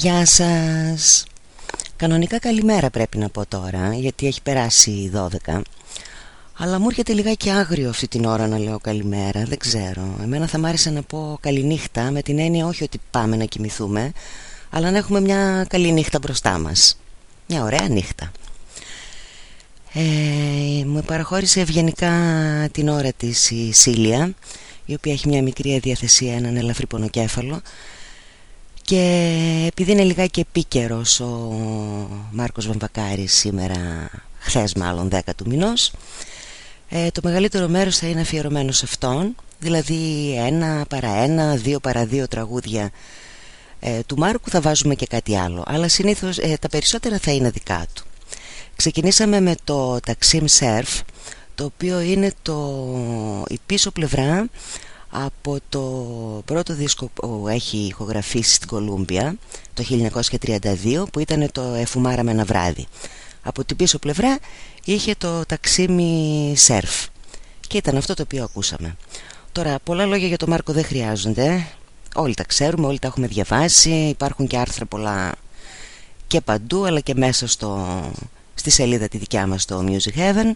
Γεια σας. Κανονικά καλημέρα πρέπει να πω τώρα Γιατί έχει περάσει 12 Αλλά μου έρχεται λιγάκι άγριο αυτή την ώρα να λέω καλημέρα Δεν ξέρω. Εμένα θα μ' άρεσε να πω καληνύχτα Με την έννοια όχι ότι πάμε να κοιμηθούμε Αλλά να έχουμε μια καλή νύχτα μπροστά μας. Μια ωραία νύχτα. Ε, Μου παραχώρησε ευγενικά την ώρα της η Σίλια Η οποία έχει μια μικρή αδιαθεσία Έναν ελαφρύ πονοκέφαλο και επειδή είναι λιγάκι επίκαιρος ο Μάρκος Βαμβακάρης σήμερα, χθες μάλλον 10 του μηνός ε, Το μεγαλύτερο μέρος θα είναι αφιερωμένο σε αυτόν. Δηλαδή ένα παρά ένα, δύο παρά δύο τραγούδια ε, του Μάρκου θα βάζουμε και κάτι άλλο. Αλλά συνήθως ε, τα περισσότερα θα είναι δικά του. Ξεκινήσαμε με το Taksim Surf Το οποίο είναι το, η πίσω πλευρά από το πρώτο δίσκο που έχει ηχογραφήσει στην Κολούμπια το 1932 που ήταν το «Εφουμάρα με ένα βράδυ». Από την πίσω πλευρά είχε το ταξίμι σερφ και ήταν αυτό το οποίο ακούσαμε. Τώρα πολλά λόγια για τον Μάρκο δεν χρειάζονται, όλοι τα ξέρουμε, όλοι τα έχουμε διαβάσει, υπάρχουν και άρθρα πολλά και παντού αλλά και μέσα στο, στη σελίδα τη δικιά μας στο Music Heaven.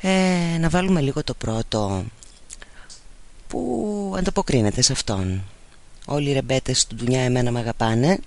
Ε, να βάλουμε λίγο το πρώτο που ανταποκρίνεται σε αυτόν. Όλοι οι ρεμπέτες του δουλειά εμένα με αγαπάνε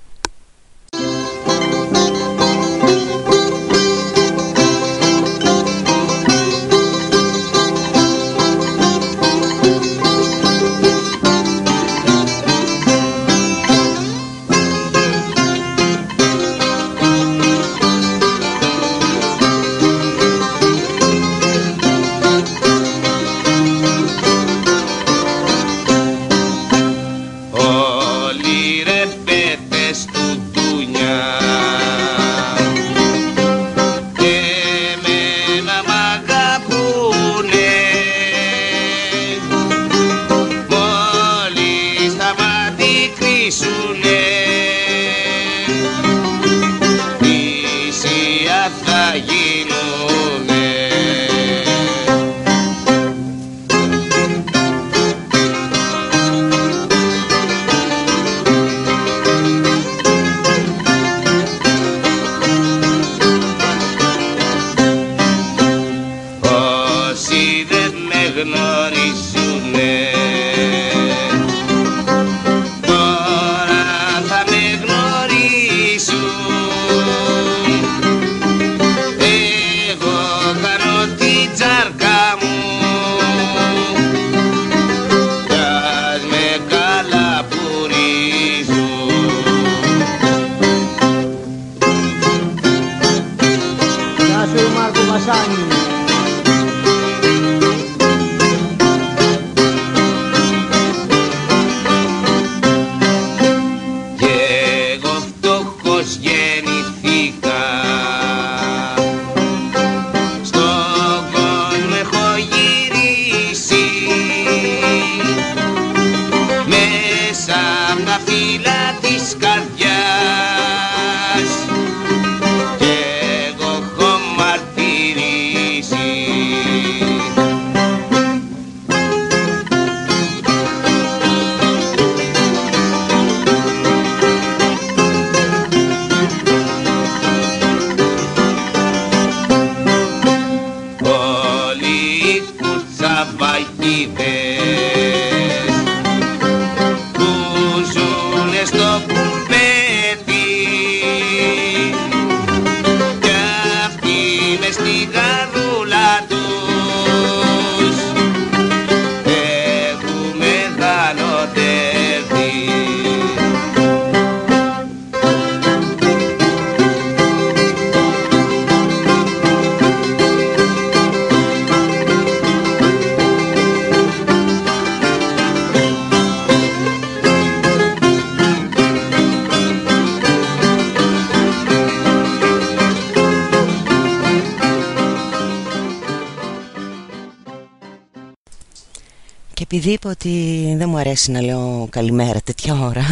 επειδή είπα ότι δεν μου αρέσει να λέω καλημέρα τέτοια ώρα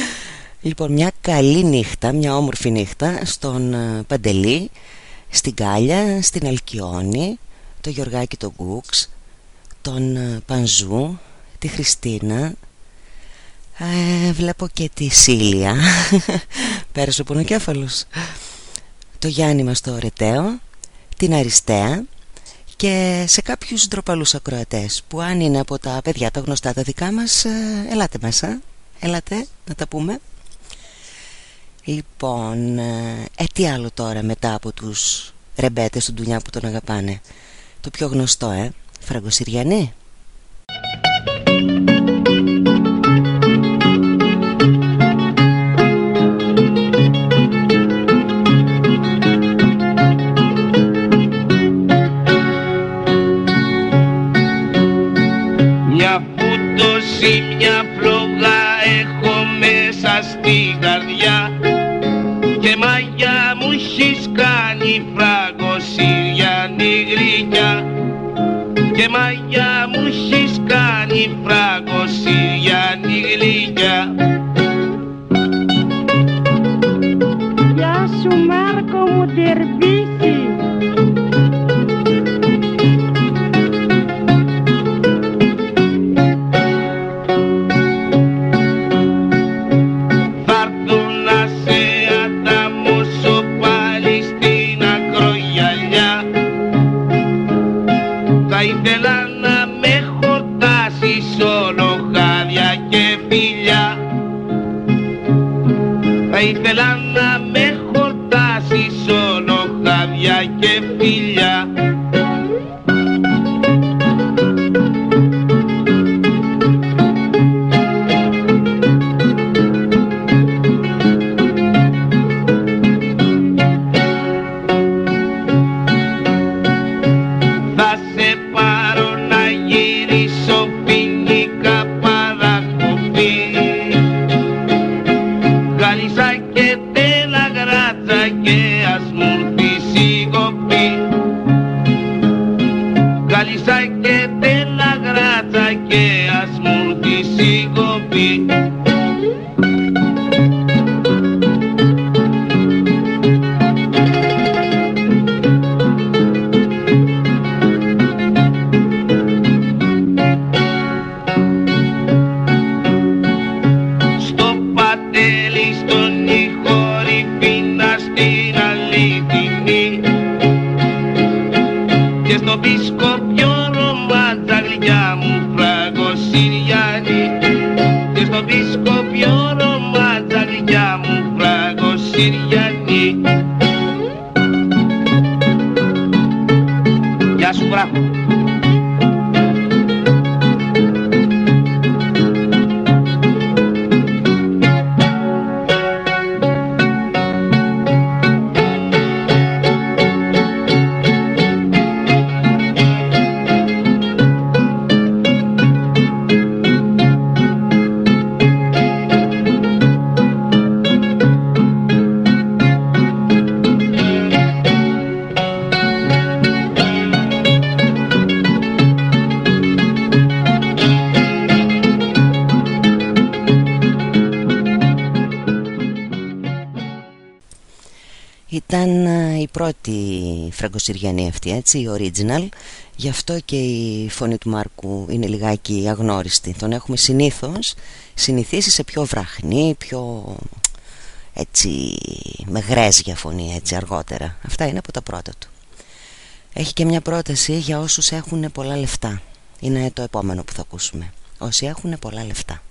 Λοιπόν μια καλή νύχτα, μια όμορφη νύχτα στον ε, Παντελή, στην Κάλια, στην Αλκιόνη, το Γιωργάκη τον Γκούξ, τον ε, Πανζού, τη Χριστίνα. Ε, Βλέπω και τη Σίλια, πέρασε ο πονοκέφαλος. Το Γιάννη μας το Ρετέο, την Αριστέα και σε κάποιους ντροπαλούς ακροατές που αν είναι από τα παιδιά τα γνωστά τα δικά μας ε, ελάτε μέσα. Ελάτε να τα πούμε. Λοιπόν ε, ε τι άλλο τώρα μετά από τους ρεμπέτες του Ντουνιά που τον αγαπάνε. Το πιο γνωστό ε Φραγκοσυριανή και μαγιά μου έχεις κάνει φραγκοσύριανη γλυκιά και φραγκοσυριανή αυτή έτσι, η original. Γι' αυτό και η φωνή του Μάρκου είναι λιγάκι αγνώριστη. Τον έχουμε συνήθως συνηθίσει σε πιο βραχνή, πιο έτσι με γρέζια φωνή έτσι αργότερα. Αυτά είναι από τα πρώτα του. Έχει και μια πρόταση για όσους έχουν πολλά λεφτά. Είναι το επόμενο που θα ακούσουμε. Όσοι έχουν πολλά λεφτά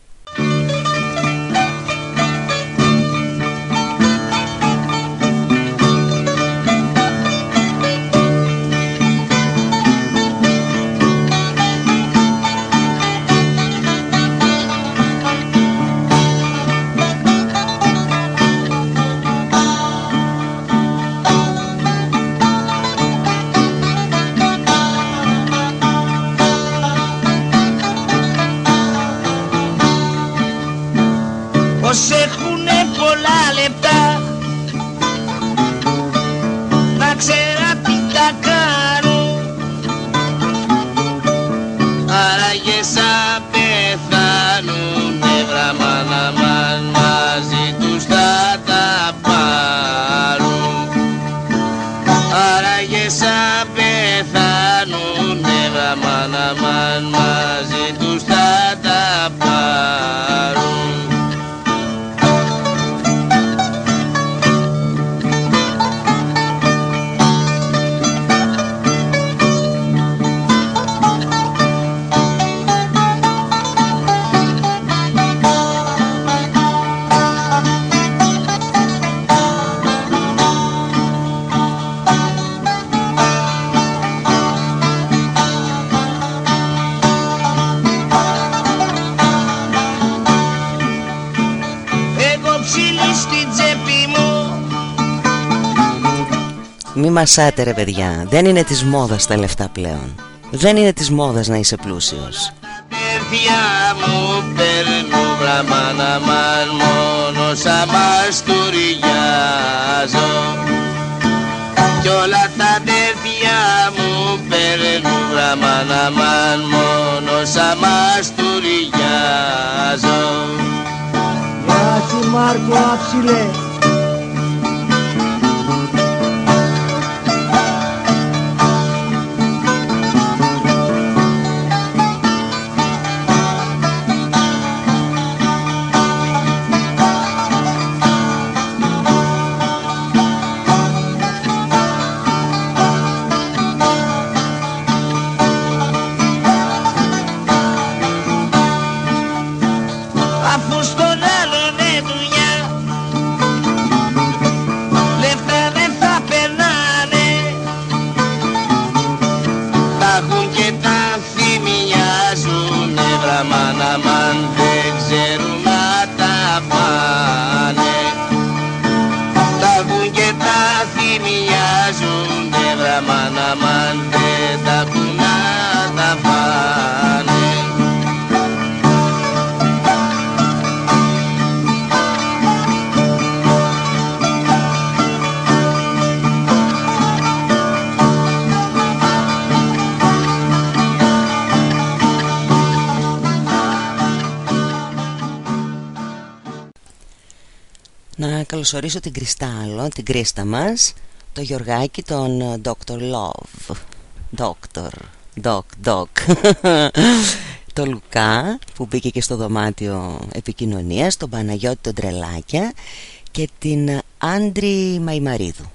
Μη μασάτε ρε παιδιά. Δεν είναι της μόδας τα λεφτά πλέον. Δεν είναι της μόδας να είσαι πλούσιος. Παιδιά μου παίρνουν βραμα να μαν μόνο σαν μαστουριάζω Κι όλα τα παιδιά μου παίρνουν βραμα να μαν μόνο σαν μαστουριάζω Γεια σου Μάρκο άψιλε καλωσορίσω την Κρυστάλλο Την Κρίστα μας Το Γιωργάκη τον ε, Dr. Love. Doctor Doc, Doc. Το Λουκά που μπήκε και στο δωμάτιο επικοινωνίας Τον Παναγιώτη τον Τρελάκια Και την ε, Άντρη Μαϊμαρίδου.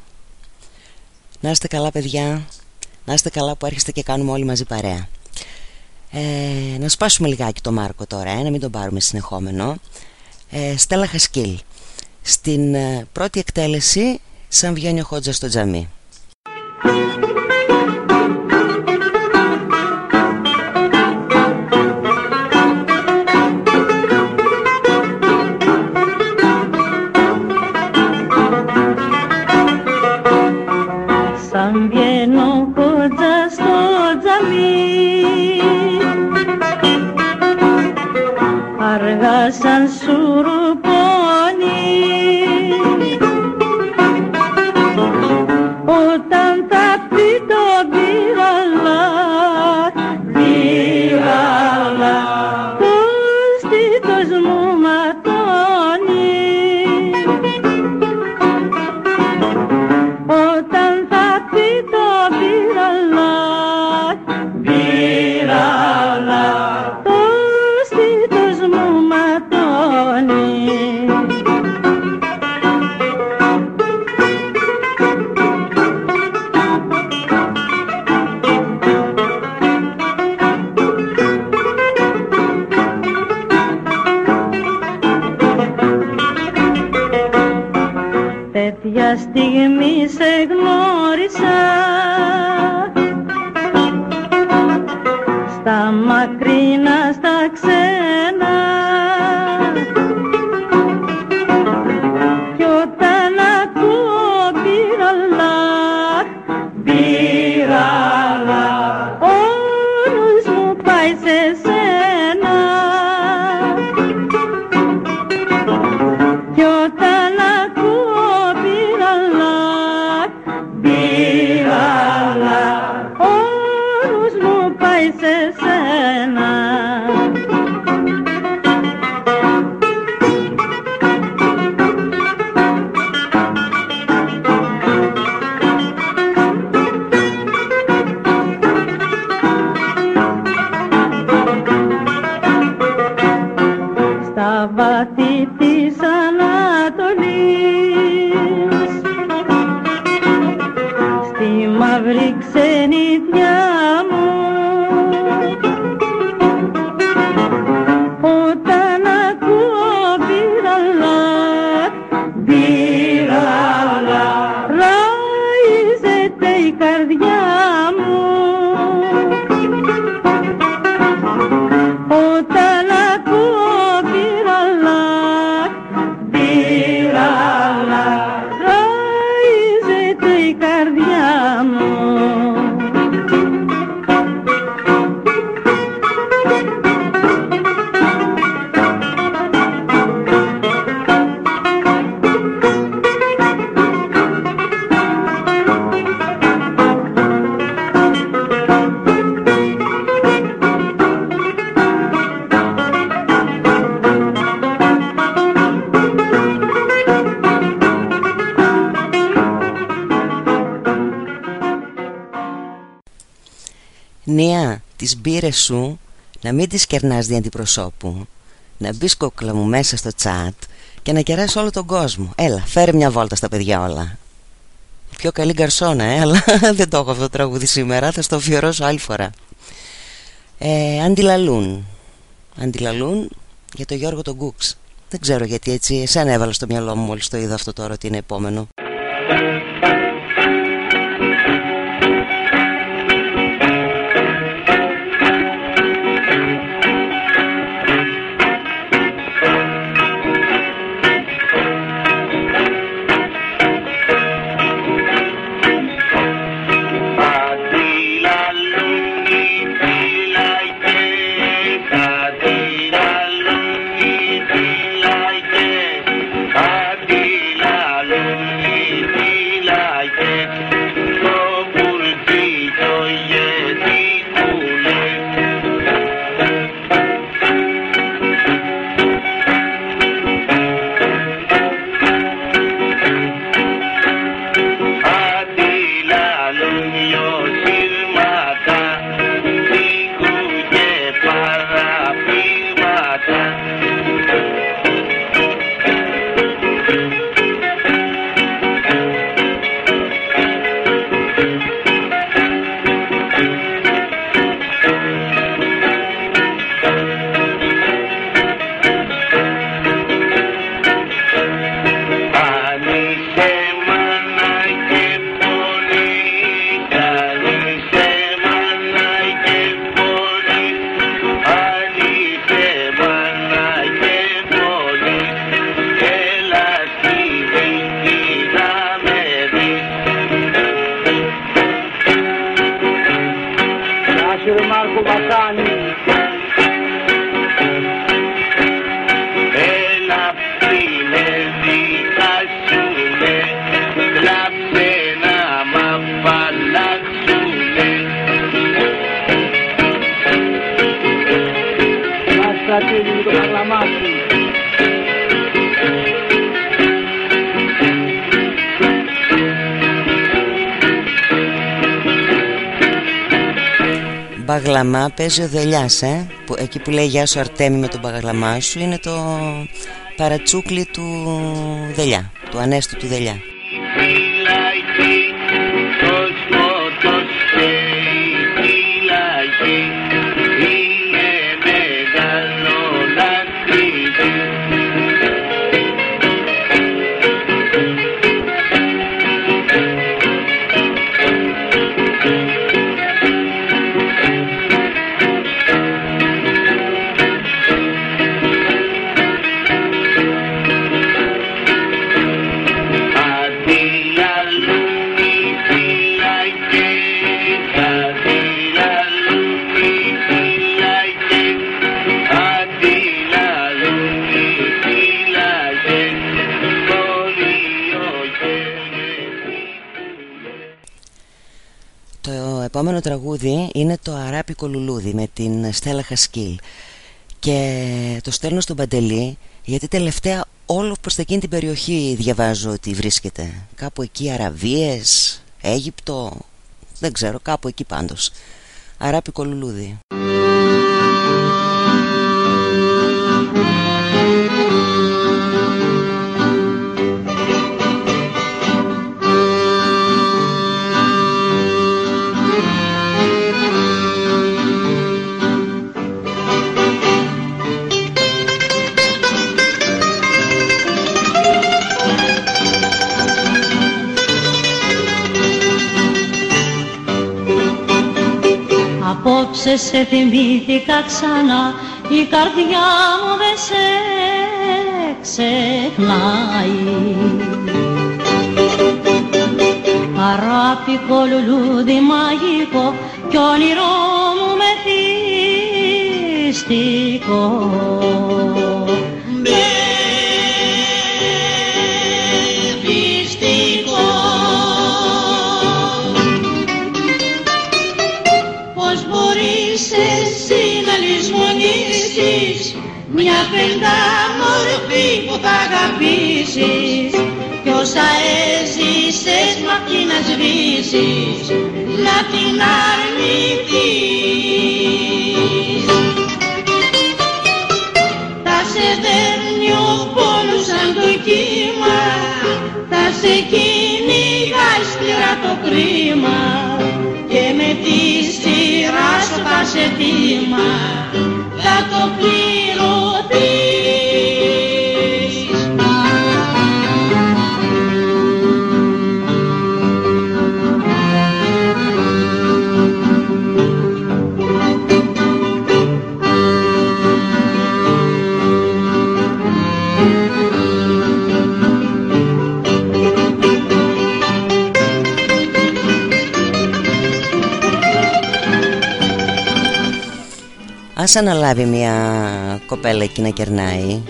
Να είστε καλά παιδιά. Να είστε καλά που έρχεστε και κάνουμε όλοι μαζί παρέα. Ε, Να σπάσουμε λιγάκι το Μάρκο τώρα ε, Να μην τον πάρουμε συνεχόμενο. Ε, Στέλλα Χασκίλ Στην ε, πρώτη εκτέλεση Σαν βγαίνει ο Χότζα στο τζαμί. Σαν σουρουπώνει τις μπύρες σου να μην τις κερνάς δι' αντιπροσώπου Να μπεις κόκλα μου μέσα στο τσάτ Και να κεράσει όλο τον κόσμο. Έλα, φέρε μια βόλτα στα παιδιά όλα. Πιο καλή γκαρσόνα, ε, αλλά δεν το έχω αυτό το τραγούδι σήμερα Θα στο αφιερώσω άλλη φορά. Ε, Αντιλαλούν. Αντιλαλούν για το Γιώργο τον Κούξ. Δεν ξέρω γιατί έτσι εσένα έβαλα στο μυαλό μου Μόλις το είδα αυτό τώρα ότι είναι επόμενο Μπαγλαμά παίζει ο Δελιάς ε; που, Εκεί που λέει Γεια σου Αρτέμι με τον μπαγλαμά σου Είναι το παρατσούκλι του Δελιά Του ανέστου του Δελιά τραγούδι είναι το Αράπικο Λουλούδι με την Στέλλα Χασκίλ. Και το στέλνω στον Παντελή γιατί τελευταία όλο προς εκείνη την περιοχή διαβάζω ότι βρίσκεται. Κάπου εκεί Αραβίες, Αίγυπτο δεν ξέρω κάπου εκεί πάντως. Αράπικο Λουλούδι Απόψε σε θυμήθηκα ξανά η καρδιά μου δεν σε ξεχνάει. Αράπικο λουλούδι μαγικό κι όνειρό μου μεθυστικό μια πεντά μορφή που θα αγαπήσεις. Κι όσα έζησες μ' αυτή να σβήσεις. Να την αρνηθείς. Θα σε δέρνει ο πόνος σαν το κύμα. Θα σε κυνηγάει σκληρά το κρίμα. Και με τη σειρά σου θα σε θύμα θα το be. Ας αναλάβει μια κοπέλα εκεί να κερνάει.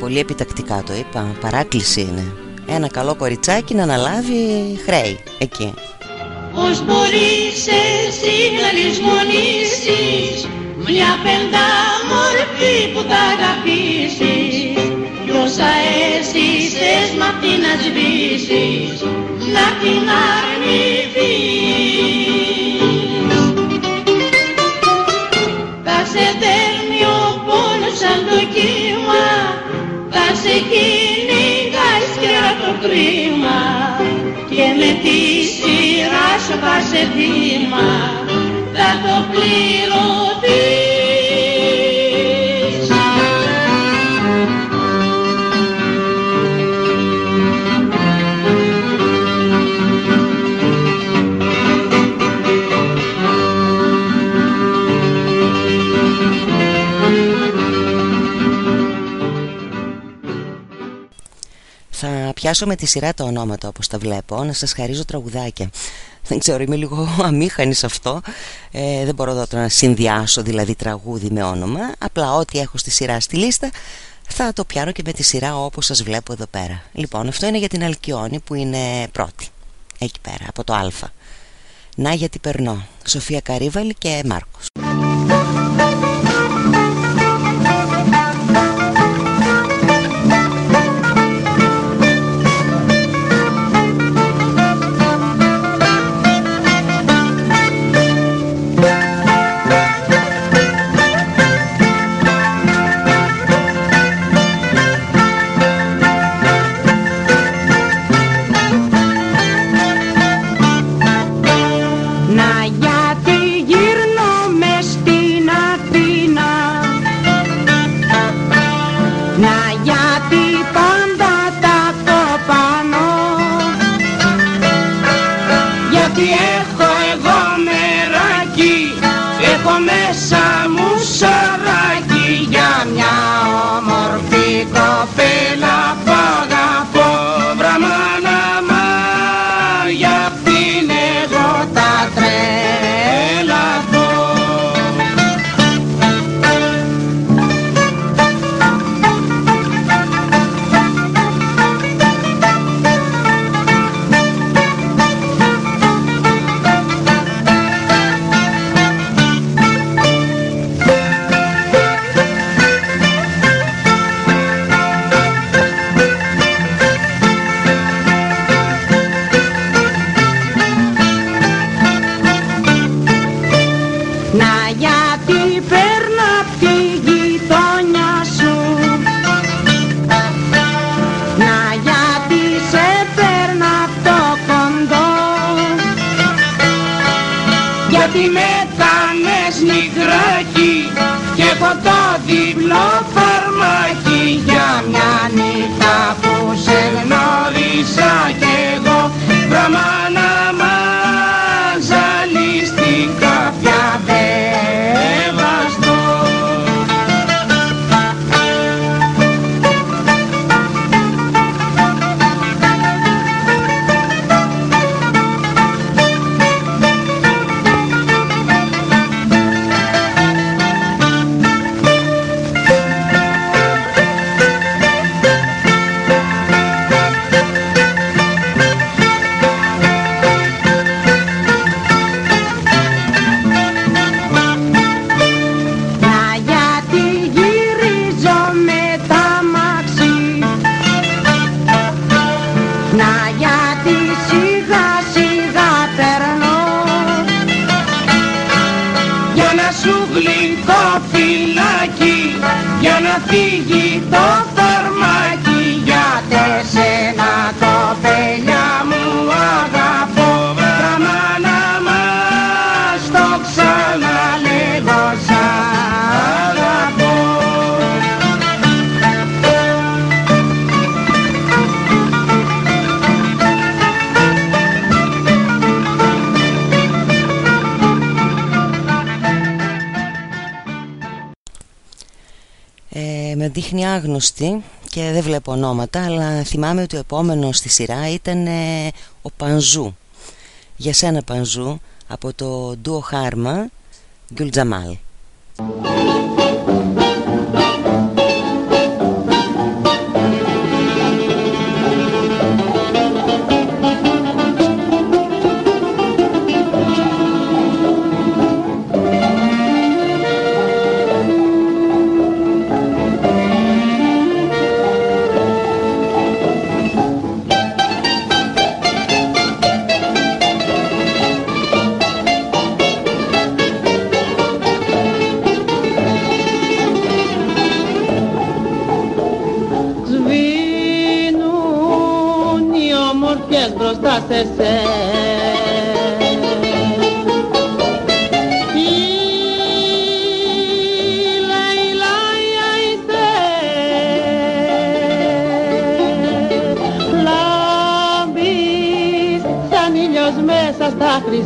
Πολύ επιτακτικά το είπα, παράκληση είναι. Ένα καλό κοριτσάκι να αναλάβει χρέη. Εκεί. Πώς μπορείς εσύ να λησμονήσεις μια πεντάμορφη που θα αγαπήσεις. Κι όσα έζησες μ' αυτή να σβήσεις. Να την αρνηθείς. Θα σε δέρνει ο πόνος σαν το κύμα. Θα σε κυνηγάει σκερά το κρίμα. Και με τη σειρά σου θα σε θύμα θα το πληρωθείς πιάσω με τη σειρά τα ονόματα όπως τα βλέπω. Να σας χαρίζω τραγουδάκια. Δεν ξέρω είμαι λίγο αμήχανη σε αυτό. Ε, Δεν μπορώ εδώ να συνδυάσω δηλαδή τραγούδι με όνομα. Απλά ό,τι έχω στη σειρά στη λίστα θα το πιάνω και με τη σειρά όπως σας βλέπω εδώ πέρα. Λοιπόν αυτό είναι για την Αλκιόνη που είναι πρώτη Εκεί πέρα από το Α. Να γιατί περνώ. Σοφία Καρύβαλη και Μάρκος δείχνει άγνωστη και δεν βλέπω ονόματα αλλά θυμάμαι ότι ο επόμενος στη σειρά ήταν ε, ο Πανζού. Για σένα Πανζού από το ντουο Χάρμα Γκουλτζαμάλ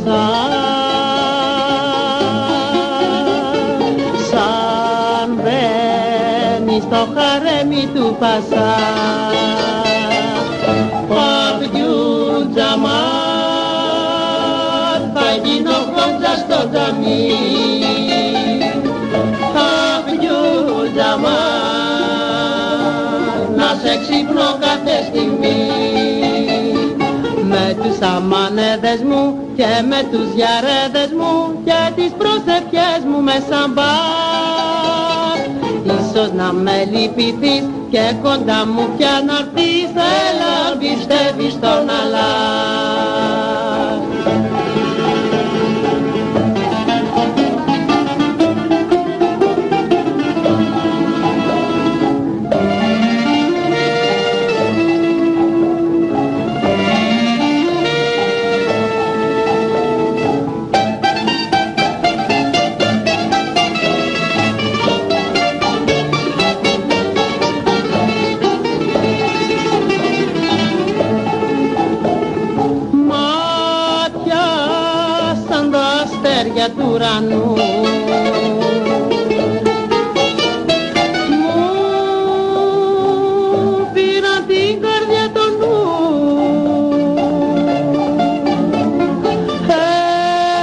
στα χρυσά σαν μπαίνει στο χαρέμι του Πασά Αχ Τζαμάλ θα γίνω χόντζα στο τζαμί. Αχ Τζαμάλ να σε ξυπνώ κάθε στιγμή με τους αμανέδες μου και με τους γιαρέδες μου και τις προσευχές μου με σαμπάρ Ίσως να με λυπηθείς και κοντά μου πια να έρθεις Έλα πιστεύεις στον Αλλά ουρανού. Μου πήραν την καρδιά το νου.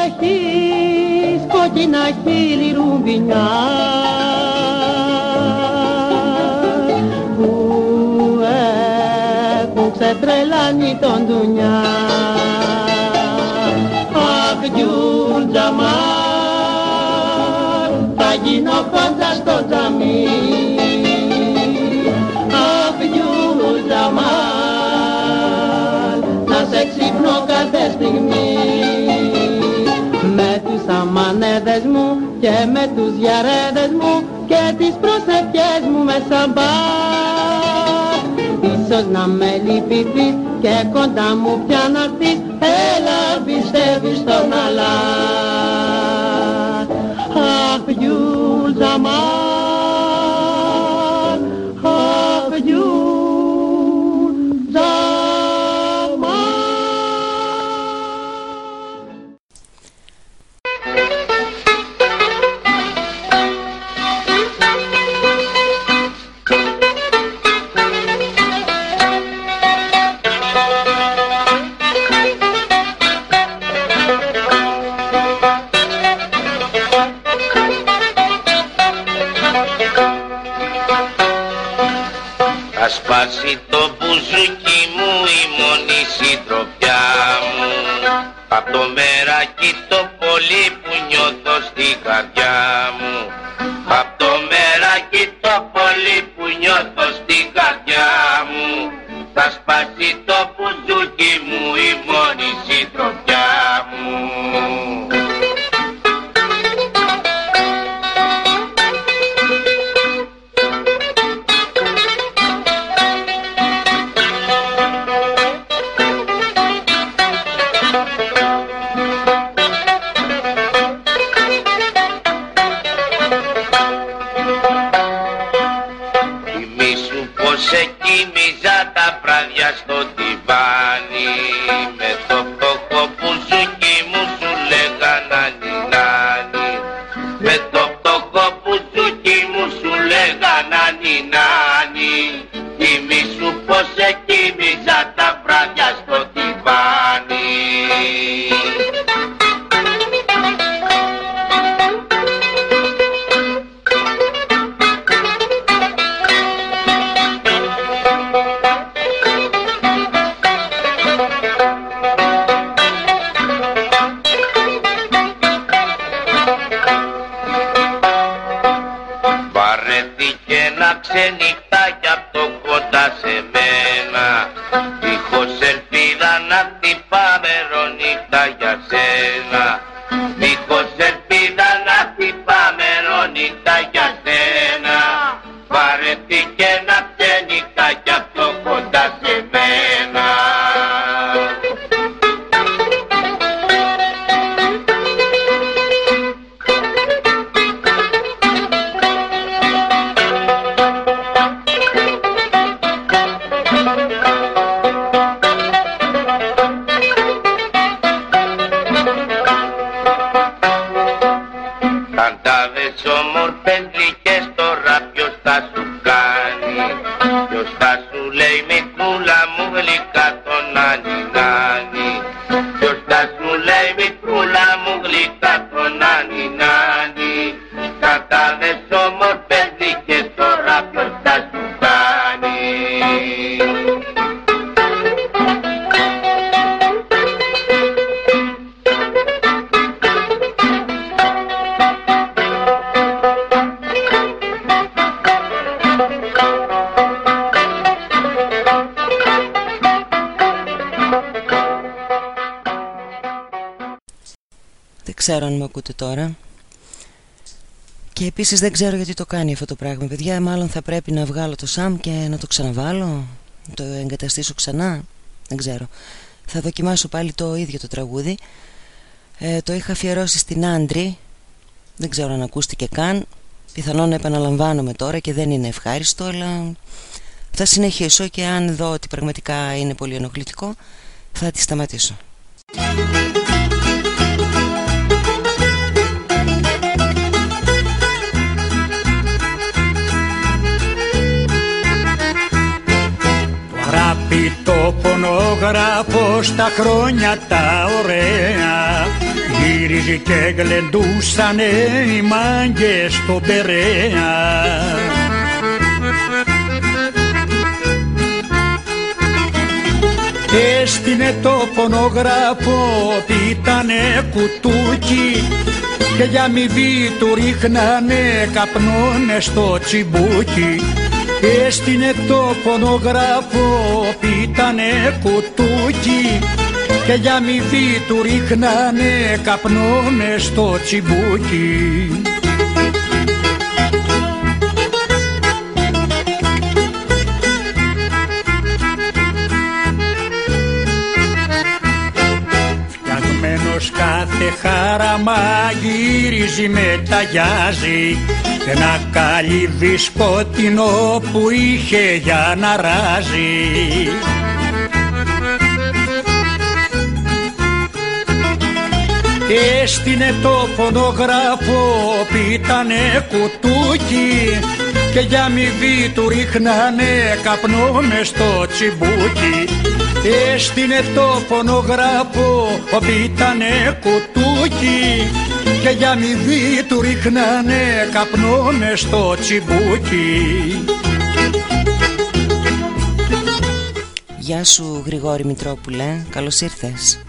Έχεις κόκκινα χείλη ρουμπινιά. Που έχουν ξετρελάνει τον ντουνιά γίνω κοντά στο τζαμί Αχ Τζαμάλ να σε ξυπνώ κάθε στιγμή. Με τους αμανέδες μου και με τους γιαρέδες μου και τις προσευχές μου με σαμπάρ Ίσως να με λυπηθείς και κοντά μου πια να έρθεις Έλα πιστεύεις στον Al-Fiyul Zaman μπουζούκι μου η μόνη συντροφιά μου. Απ' το μεράκι το πολύ που νιώθω στην καρδιά μου. Απ' το μεράκι το πολύ που νιώθω βράδια στο ξέρω αν με ακούτε τώρα. Και επίσης δεν ξέρω γιατί το κάνει αυτό το πράγμα. Παιδιά, μάλλον θα πρέπει να βγάλω το Σαμ και να το ξαναβάλω. Να το εγκαταστήσω ξανά. Δεν ξέρω. Θα δοκιμάσω πάλι το ίδιο το τραγούδι. Ε, το είχα αφιερώσει στην Άντρη. Δεν ξέρω αν ακούστηκε καν. Πιθανόν να επαναλαμβάνομαι τώρα και δεν είναι ευχάριστο, αλλά θα συνεχίσω και αν δω ότι πραγματικά είναι πολύ ενοχλητικό, θα τη σταματήσω. Πονογράφω στα χρόνια τα ωραία Γύριζε και γλεντούσανε οι μάγκες στον Περέα Έστεινε το πονογράφο πίτανε κουτούκι και για αμοιβή του ρίχνανε καπνώνε στο τσιμπούκι Έστεινε το πονογράφο πίτανε κουτούκι και για αμοιβή του ρίχνανε καπνώνε στο τσιμπούκι. Φτιαγμένος κάθε χάραμα γύριζει μεταγιάζει σε ένα καλύβι σκοτεινό που είχε για να ράζει. Έστεινε το φωνογράφο πίτανε κουτούκι και για αμοιβή του ρίχνανε καπνό μες στο τσιμπούκι. Έστεινε το φωνογράφο πίτανε κουτούκι και για αμοιβή του ρίχνανε καπνό μες στο τσιμπούκι. Γεια σου Γρηγόρη Μητρόπουλε, καλώς ήρθες.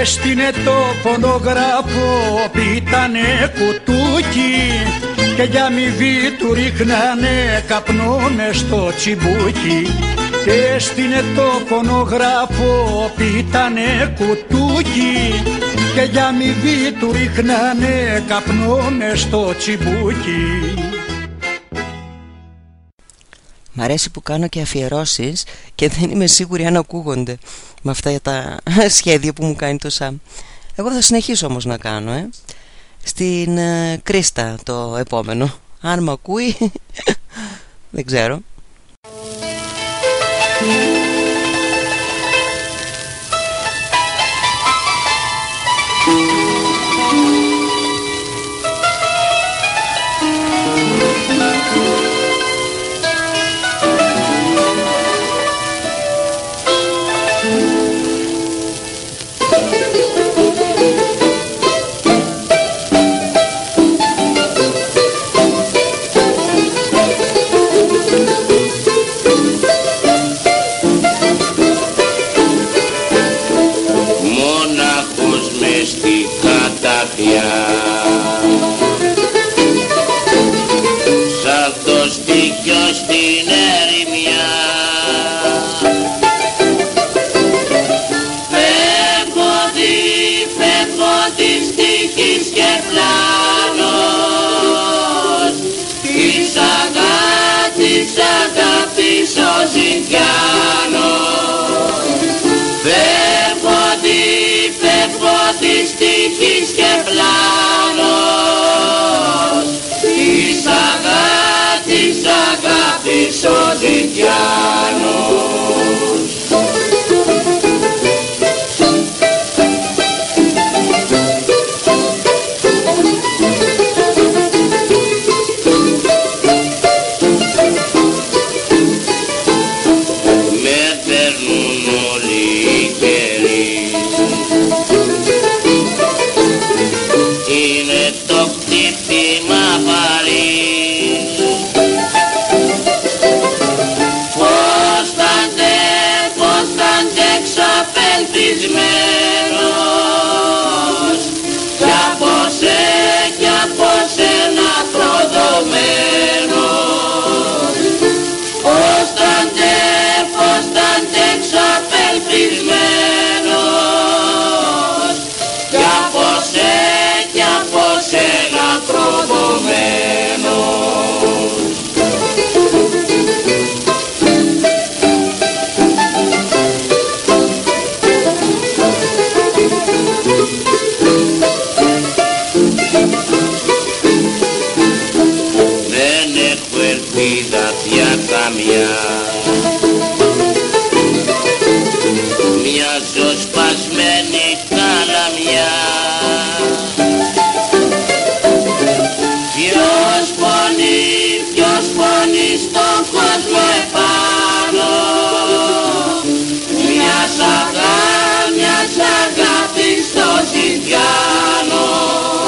Έστεινε το φωνογράφο πίτανε κουτούκι. Και για αμοιβή του ρίχνανε καπνό μες στο τσιμπούκι Έστεινε το φωνογράφο πίτανε κουτούκι και για αμοιβή του ρίχνανε καπνό μες στο τσιμπούκι Μ' αρέσει που κάνω και αφιερώσεις και δεν είμαι σίγουρη αν ακούγονται με αυτά τα σχέδια που μου κάνει το ΣΑΜ. Εγώ θα συνεχίσω όμως να κάνω, ε. Στην ε, Κρίστα το επόμενο. Αν με ακούει, δεν ξέρω. you. Manu. εξαπελπισμένος κι από σε κι από σένα προδομένος ως ταντε, ως ταντε εξαπελπισμένος μια ζωσπασμένη καλαμιά. Ποιος πονεί, ποιος πονεί στον κόσμο επάνω. Μιας σαγά, μιας σαγά στο ζητιάνο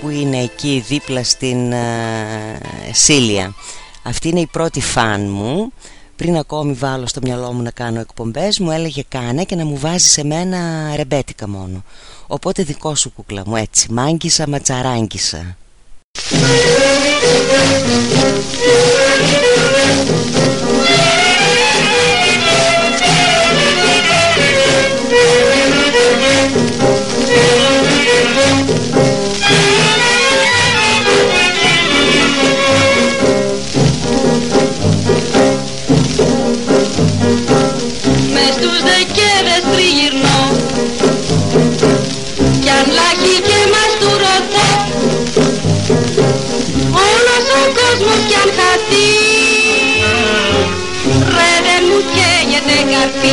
που είναι εκεί δίπλα στην uh, Σίλια. Αυτή είναι η πρώτη φαν μου. Πριν ακόμη βάλω στο μυαλό μου να κάνω εκπομπές μου έλεγε κάνε και να μου βάζεις σε μένα ρεμπέτικα μόνο. Οπότε δικό σου κούκλα μου έτσι. Μάγκησα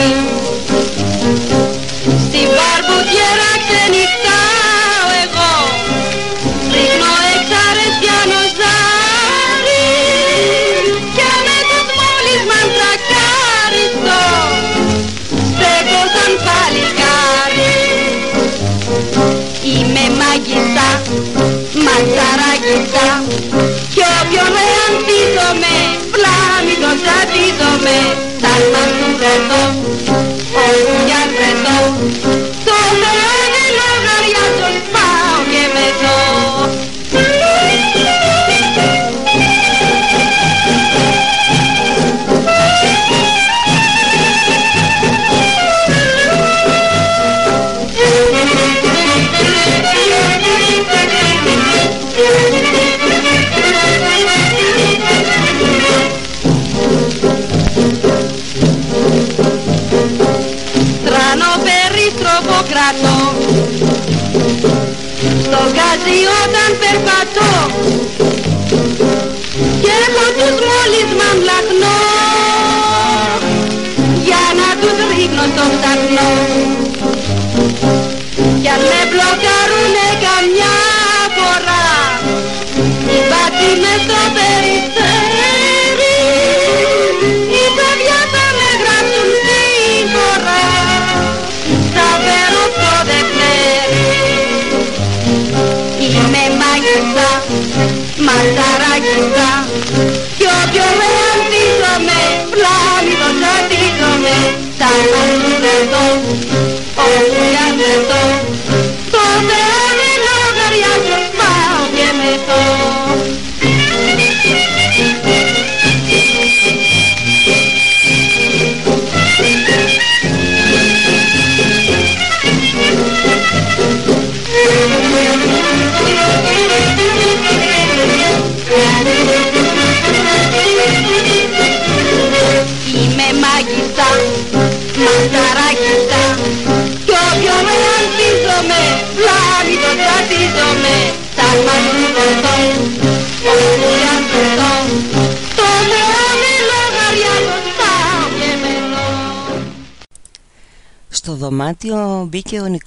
ματσαράγγισα Στην yeah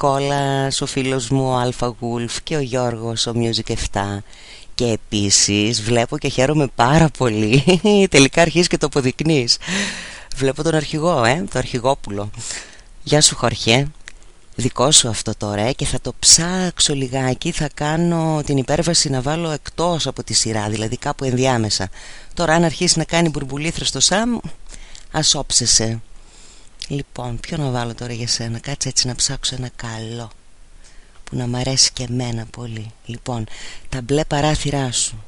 Νικόλας, ο φίλος μου ο Αλφα Γουλφ και ο Γιώργος ο Music 7 και επίσης βλέπω και χαίρομαι πάρα πολύ Τελικά αρχίζεις και το αποδεικνύεις. Βλέπω τον αρχηγό, ε, το αρχηγόπουλο. Γεια σου Χορχέ Δικό σου αυτό τώρα ε, και θα το ψάξω λιγάκι Θα κάνω την υπέρβαση να βάλω εκτός από τη σειρά Δηλαδή κάπου ενδιάμεσα. Τώρα αν αρχίσει να κάνει μπουρμπουλήθρα στο Σαμ Ας όψεσαι Λοιπόν, ποιο να βάλω τώρα για σένα; Κάτσε έτσι να ψάξω ένα καλό που να μ' αρέσει και εμένα πολύ. Λοιπόν, τα μπλε παράθυρά σου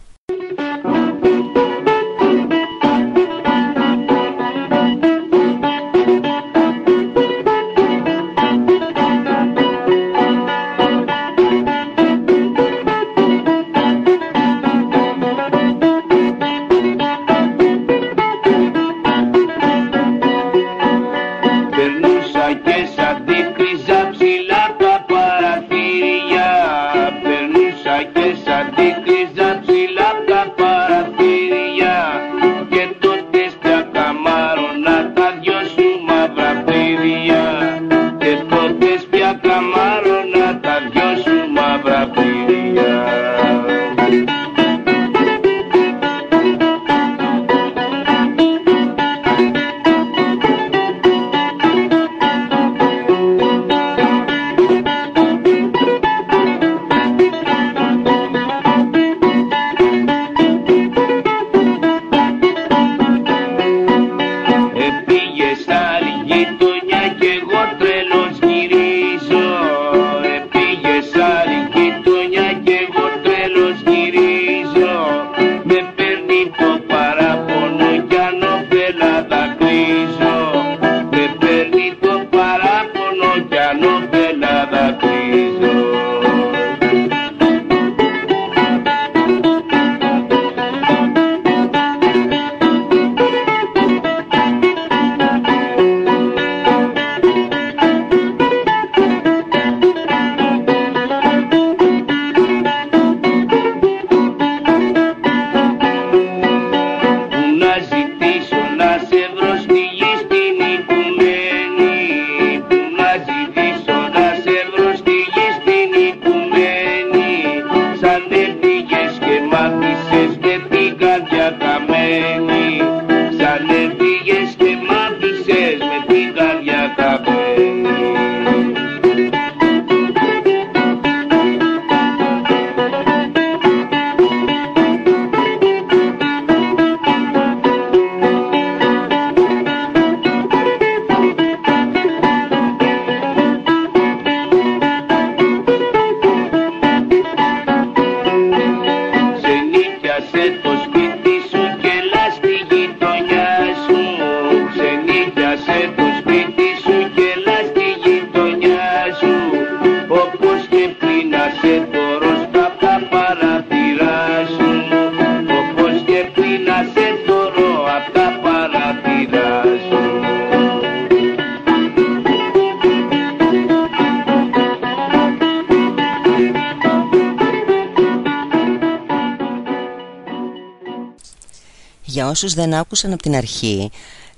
όσους δεν άκουσαν από την αρχή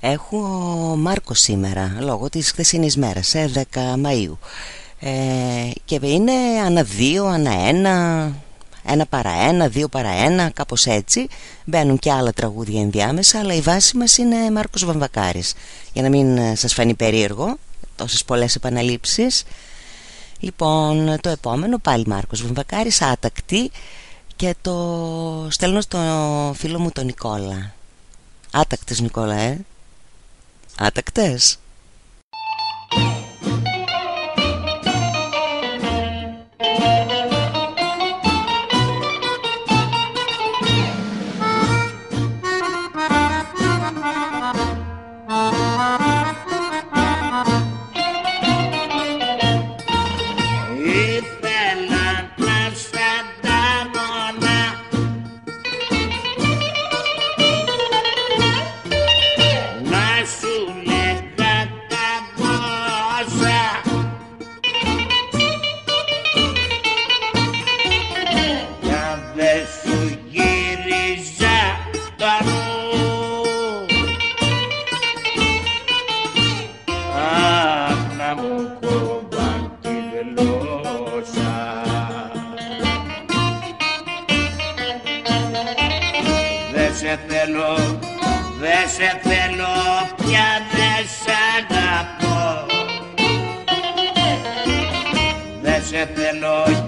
Έχω Μάρκο σήμερα λόγω της χθεσινής μέρας 10 Μαΐου ε, και είναι ανά δύο, ανά ένα ένα παρά ένα, δύο παρά ένα, κάπως έτσι. Μπαίνουν και άλλα τραγούδια ενδιάμεσα, αλλά η βάση μας είναι Μάρκος Βαμβακάρης. Για να μην ε, σας φανεί περίεργο, τόσες πολλές επαναλήψεις. Λοιπόν, το επόμενο πάλι Μάρκος Βαμβακάρης, άτακτη και το στέλνω στο φίλο μου τον Νικόλα. Άτακτες Νικόλα, ε. Άτακτες.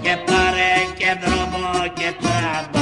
και πάρε και δρόμο και τράμπο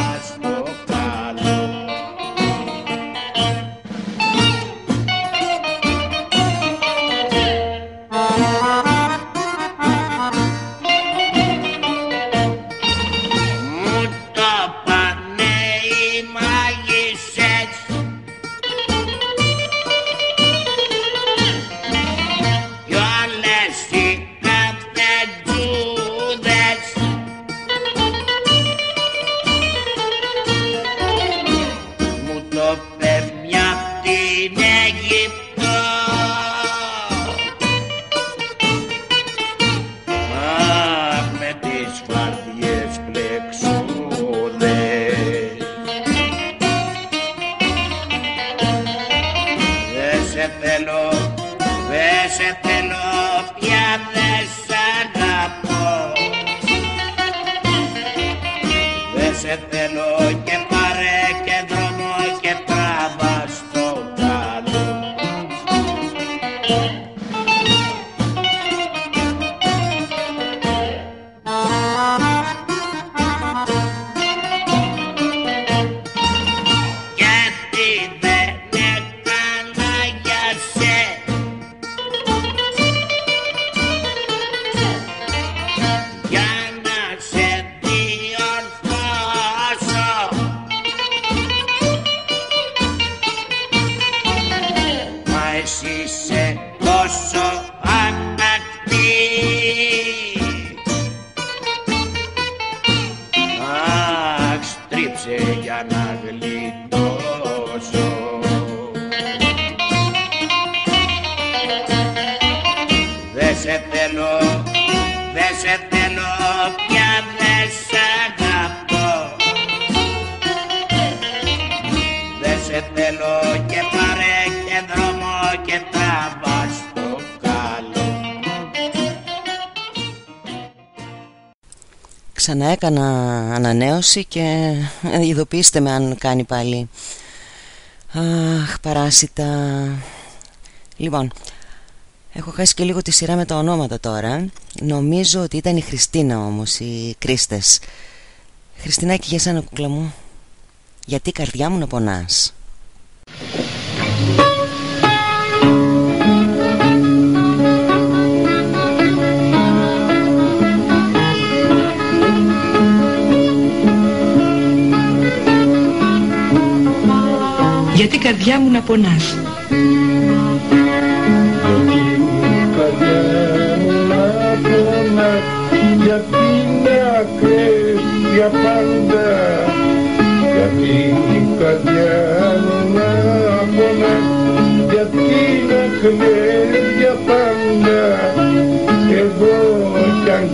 ξαναέκανα ανανέωση και ειδοποιήστε με αν κάνει πάλι. Αχ παράσιτα. Λοιπόν Έχω χάσει και λίγο τη σειρά με τα ονόματα τώρα. Νομίζω ότι ήταν η Χριστίνα όμως Οι Κρίστες. Χριστινάκη για σένα κουκλα μου. Γιατί η καρδιά μου να πονάς; Γιατί η καρδιά μου να πονάς. Γιατί είναι ακραίες για πάντα Γιατί η καρδιά μου να πονάς Γιατί είναι ακραίες για πάντα Εγώ κι αν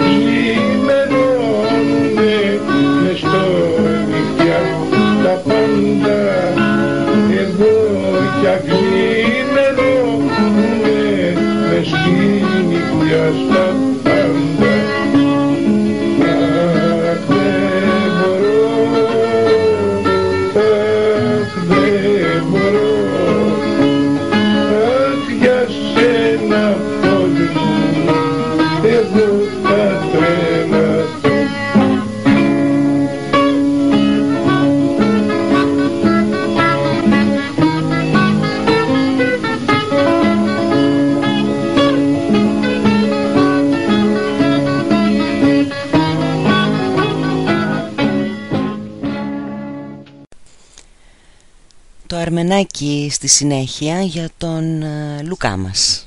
κειμενάκι στη συνέχεια για τον ε, Λουκά μας.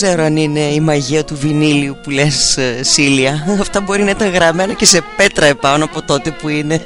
Ξέρω αν είναι η μαγεία του βινίλιου που λες ε, Σίλια. Αυτά μπορεί να ήταν γραμμένα και σε πέτρα επάνω από τότε που είναι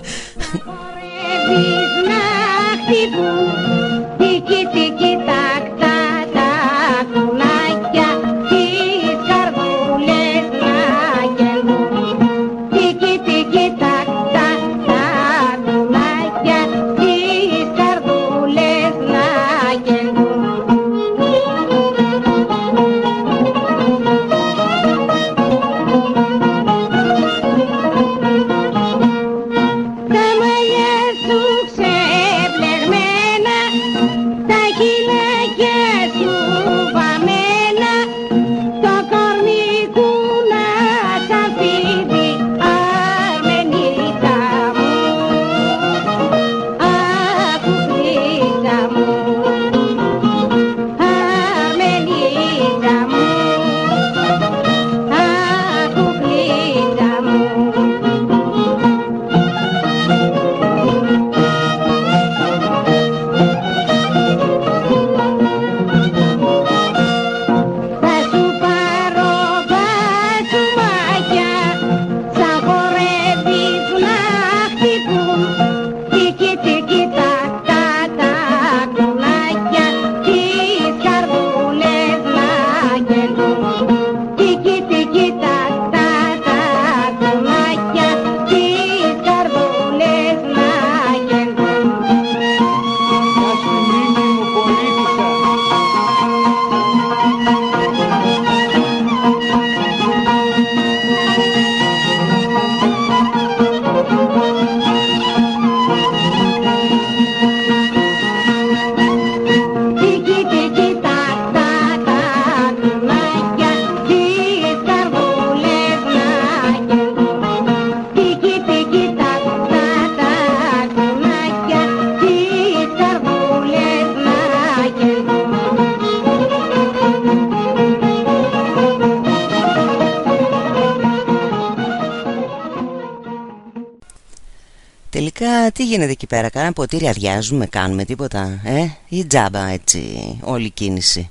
γίνεται εκεί πέρα, κάναμε ποτήρι, αδειάζουμε, κάνουμε τίποτα, ε, ή τζάμπα έτσι, όλη η κίνηση.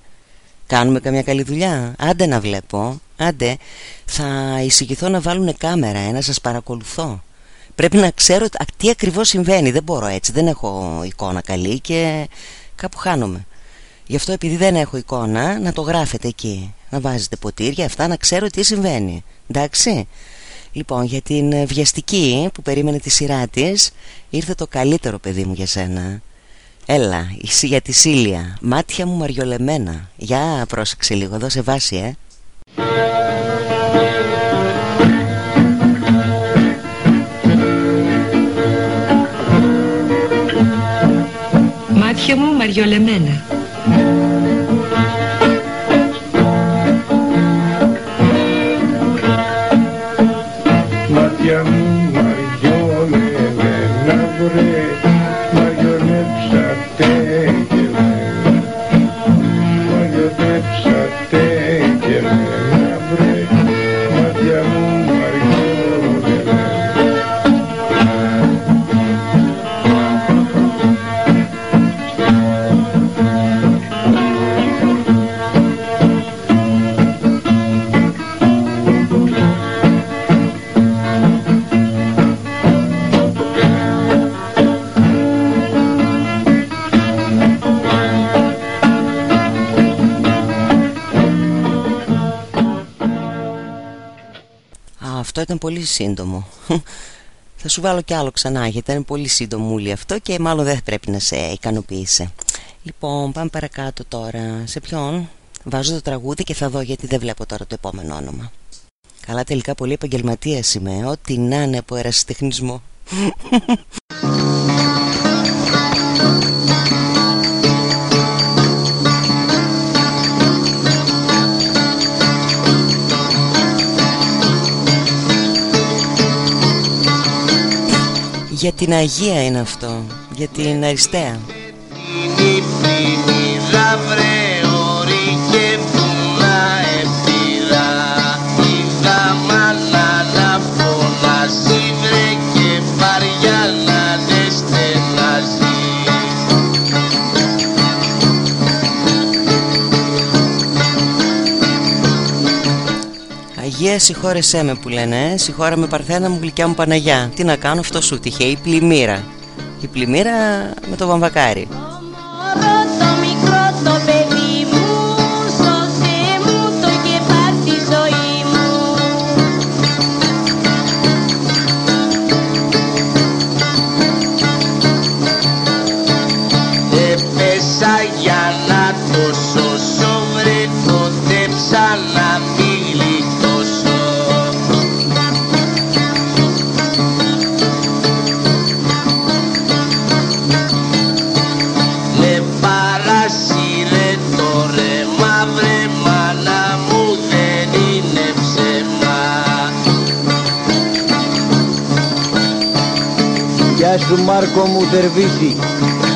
Κάνουμε καμιά καλή δουλειά, άντε να βλέπω, άντε, θα εισηγηθώ να βάλουν κάμερα, ε, να σας παρακολουθώ. Πρέπει να ξέρω τι ακριβώς συμβαίνει, δεν μπορώ έτσι, δεν έχω εικόνα καλή και κάπου χάνομαι. Γι' αυτό επειδή δεν έχω εικόνα, να το γράφετε εκεί, να βάζετε ποτήρια, αυτά να ξέρω τι συμβαίνει, εντάξει. Λοιπόν, για την βιαστική που περίμενε τη σειρά της, ήρθε το καλύτερο παιδί μου για σένα. Έλα, εσύ για τη Σίλια, μάτια μου μαριολεμένα. Για πρόσεξε λίγο, δώσε βάση, ε. Μάτια μου μαριολεμένα. Αυτό ήταν πολύ σύντομο Θα σου βάλω κι άλλο ξανά γιατί είναι πολύ σύντομούλη αυτό και μάλλον δεν πρέπει να σε ικανοποίησε. Λοιπόν, πάμε παρακάτω τώρα. Σε ποιον; Βάζω το τραγούδι και θα δω γιατί δεν βλέπω τώρα το επόμενο όνομα. Καλά τελικά πολύ επαγγελματίας είμαι. Ό,τι να είναι από ερασιτεχνισμό. Για την Αγία είναι αυτό. Για την Αριστεία Αγία συγχώρεσέ με που λένε ε. Συγχώρα με Παρθένα μου γλυκιά μου Παναγιά Τι να κάνω αυτό σου τυχε η πλημμύρα Η πλημμύρα με το βαμβακάρι σου Μάρκο μου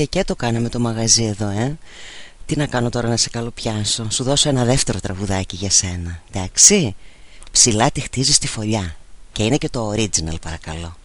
Αρχηγόπουλο, τεκέ το κάναμε το μαγαζί εδώ, ε. Τι να κάνω τώρα να σε καλοπιάσω; Σου δώσω ένα δεύτερο τραγουδάκι για σένα Εντάξει; Ψηλά τη χτίζεις στη φωλιά Και είναι και το original παρακαλώ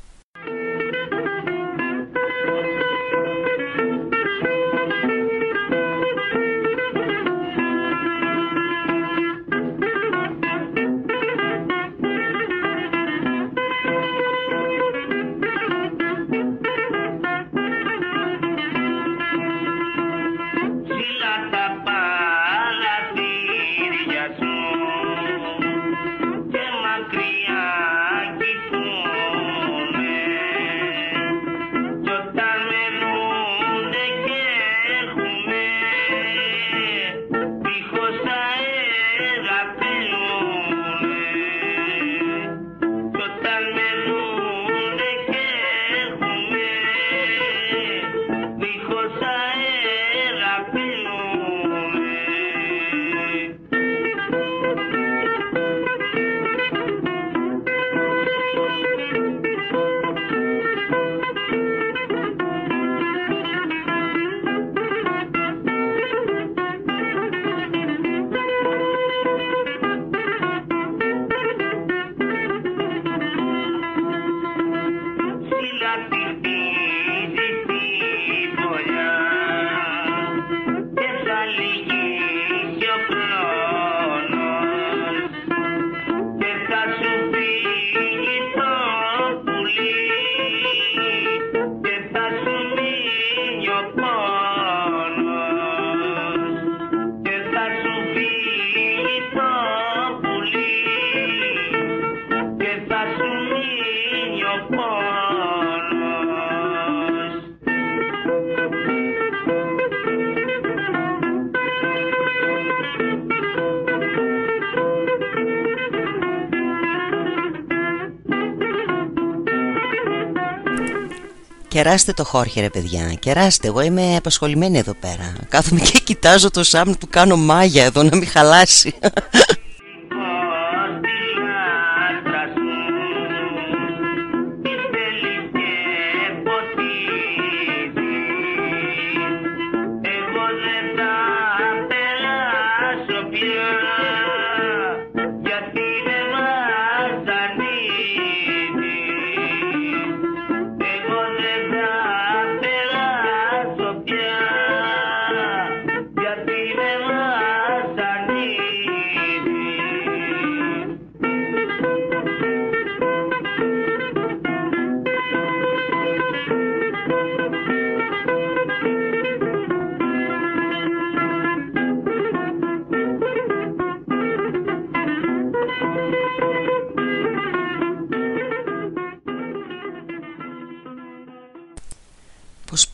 Κεράστε το χόρχε ρε παιδιά Κεράστε εγώ είμαι απασχολημένη εδώ πέρα. Κάθομαι και κοιτάζω το σάμ που κάνω μάγια εδώ να μην χαλάσει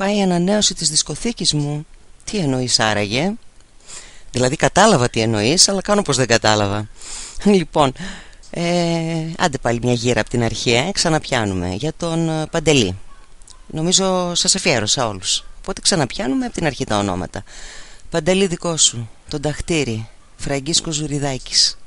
πάει η ανανέωση της δισκοθήκης μου. Τι εννοείς άραγε; Δηλαδή κατάλαβα τι εννοείς Αλλά κάνω πως δεν κατάλαβα. Λοιπόν ε, Άντε πάλι μια γύρα από την αρχή ε, Ξαναπιάνουμε για τον ε, Παντελή. Νομίζω σας αφιέρωσα όλους. Οπότε ξαναπιάνουμε από την αρχή τα ονόματα. Παντελή δικό σου Τον Ταχτήρι Φραγκίσκο Ζουριδάκης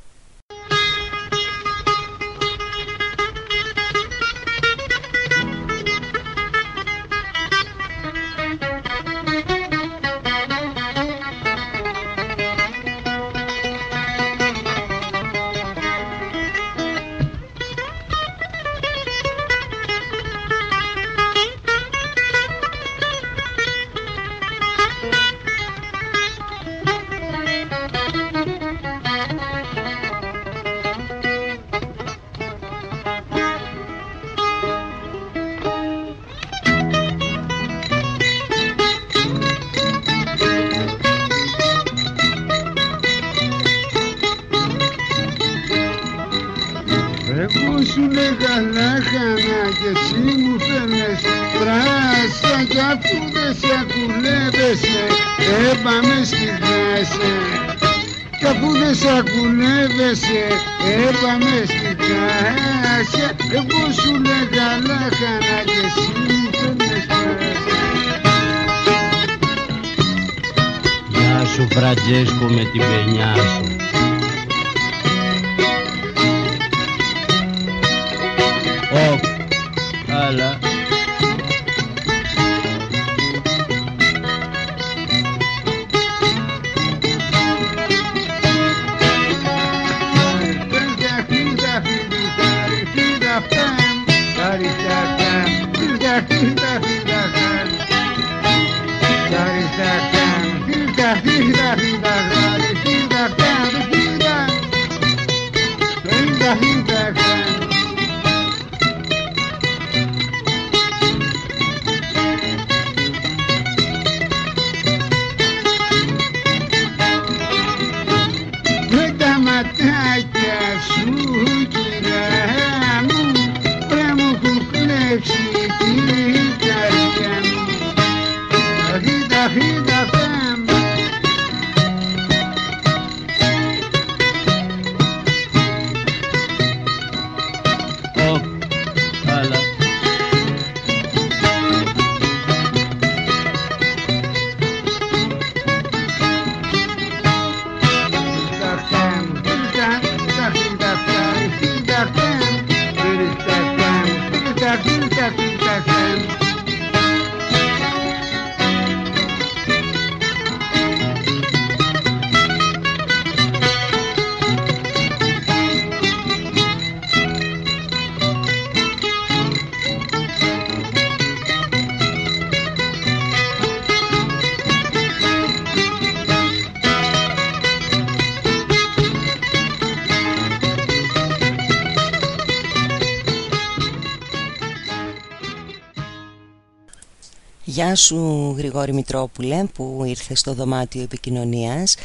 Γεια σου Γρηγόρη Μητρόπουλε που ήρθες στο δωμάτιο επικοινωνίας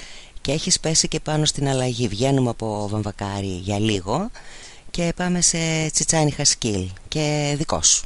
και έχεις πέσει και πάνω στην αλλαγή. Βγαίνουμε από Βαμβακάρι για λίγο και πάμε σε Τσιτσάνι Χασκίλ και δικό σου.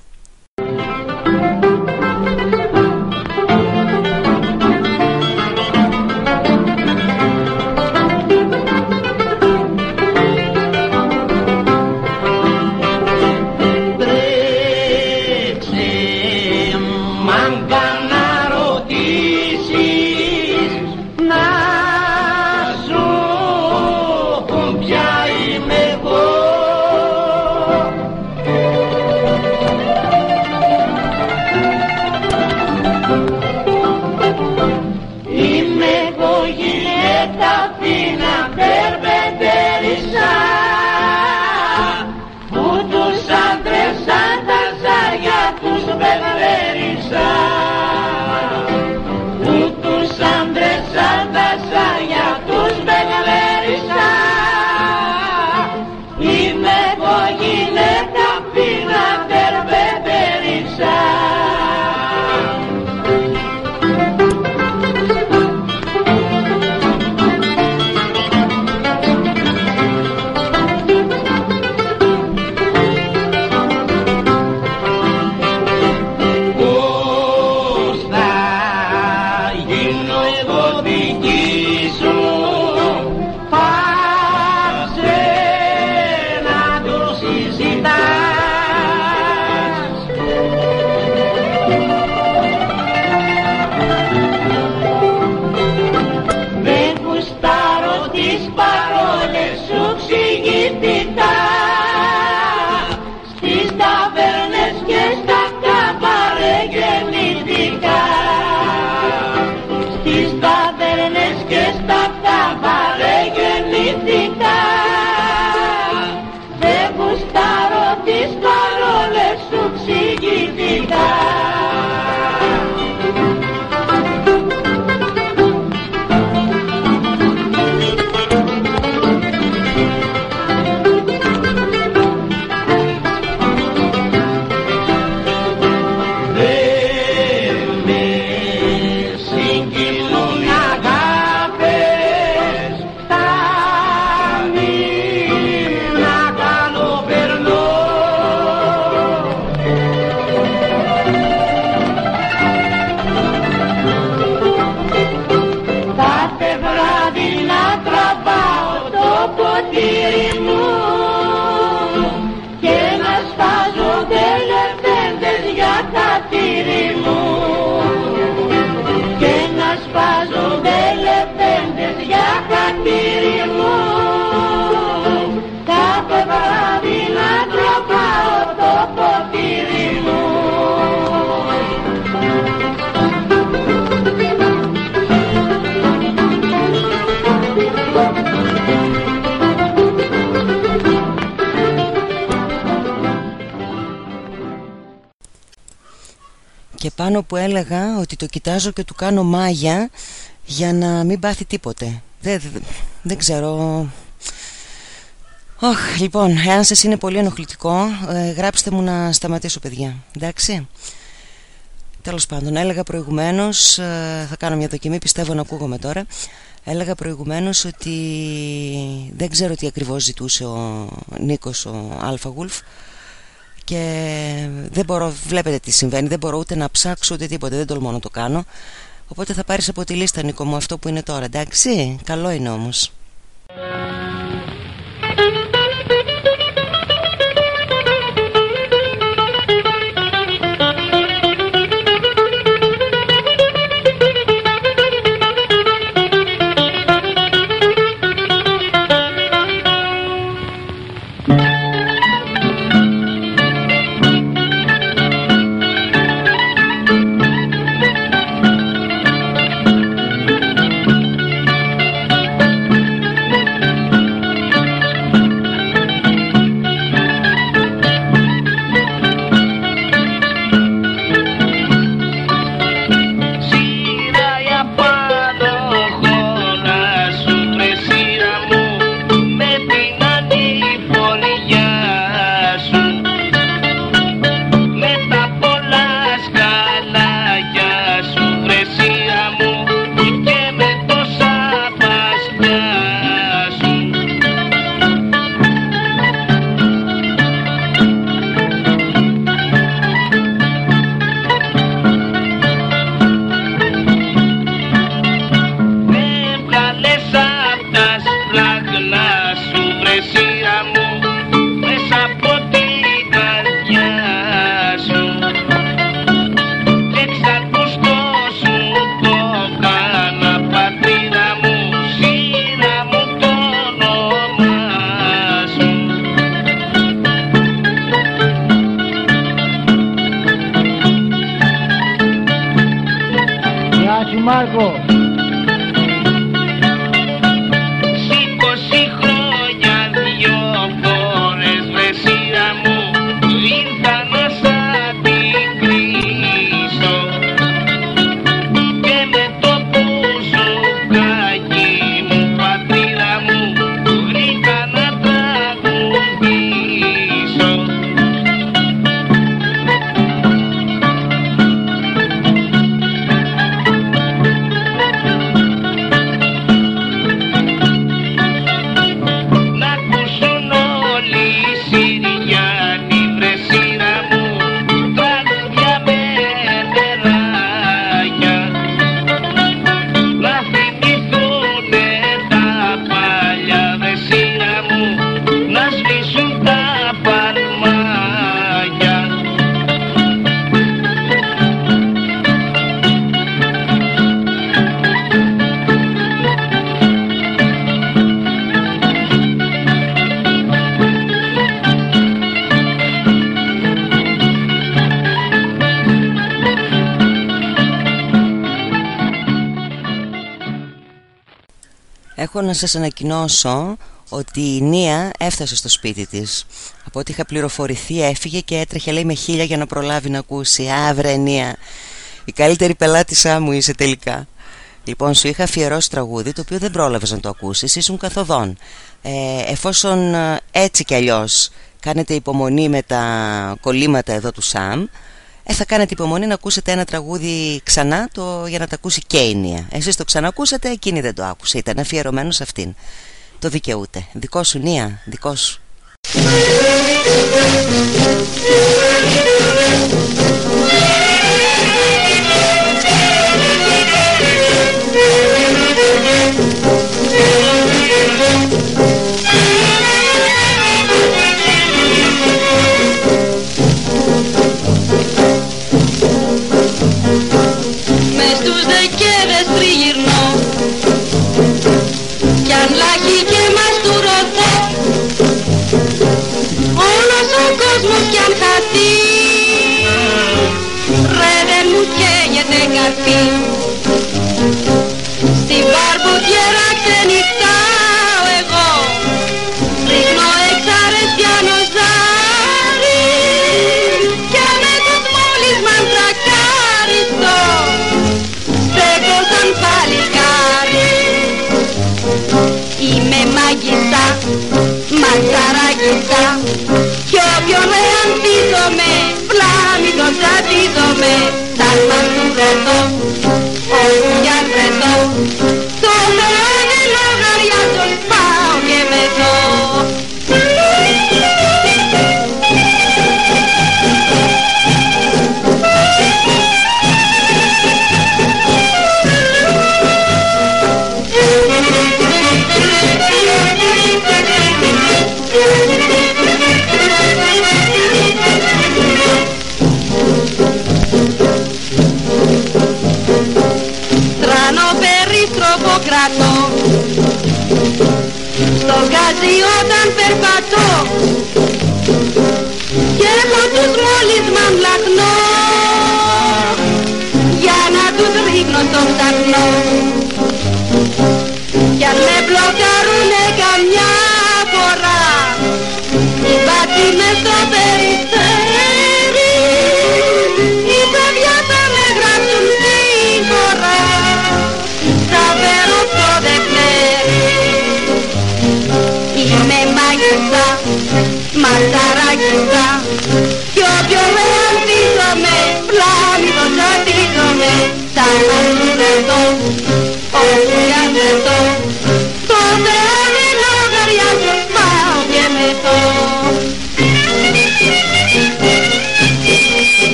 Και πάνω που έλεγα ότι το κοιτάζω και του κάνω μάγια για να μην πάθει τίποτε. Δεν, δεν, ξέρω. Oh, λοιπόν, εάν σας είναι πολύ ενοχλητικό ε, Γράψτε μου να σταματήσω παιδιά. Εντάξει. Τέλος πάντων, έλεγα προηγουμένως ε, Θα κάνω μια δοκιμή, πιστεύω να ακούγομαι τώρα. Έλεγα προηγουμένως ότι δεν ξέρω τι ακριβώς ζητούσε ο Νίκος ο Αλφα Γουλφ και δεν μπορώ, βλέπετε τι συμβαίνει, δεν μπορώ ούτε να ψάξω ούτε τίποτε, δεν τολμώ να το κάνω. Οπότε θα πάρεις από τη λίστα Νίκο μου αυτό που είναι τώρα, εντάξει, καλό είναι όμως. Σας ανακοινώσω ότι η Νία έφτασε στο σπίτι της. Από ό,τι είχα πληροφορηθεί έφυγε και έτρεχε λέει με χίλια για να προλάβει να ακούσει. Άβρε Νία. Η καλύτερη πελάτησά μου είσαι τελικά. Λοιπόν σου είχα αφιερώσει τραγούδι το οποίο δεν πρόλαβες να το ακούσεις Ήσουν καθοδόν. Ε, Εφόσον ε, έτσι κι αλλιώς κάνετε υπομονή με τα κολλήματα εδώ του Σαμ ε, θα κάνετε υπομονή να ακούσετε ένα τραγούδι ξανά το, για να τα ακούσει και η Νία. Εσείς το ξανακούσατε, εκείνη δεν το άκουσε. Ήταν αφιερωμένο σε αυτήν. Το δικαιούται. Δικό σου Νία, δικό σου. Thank you.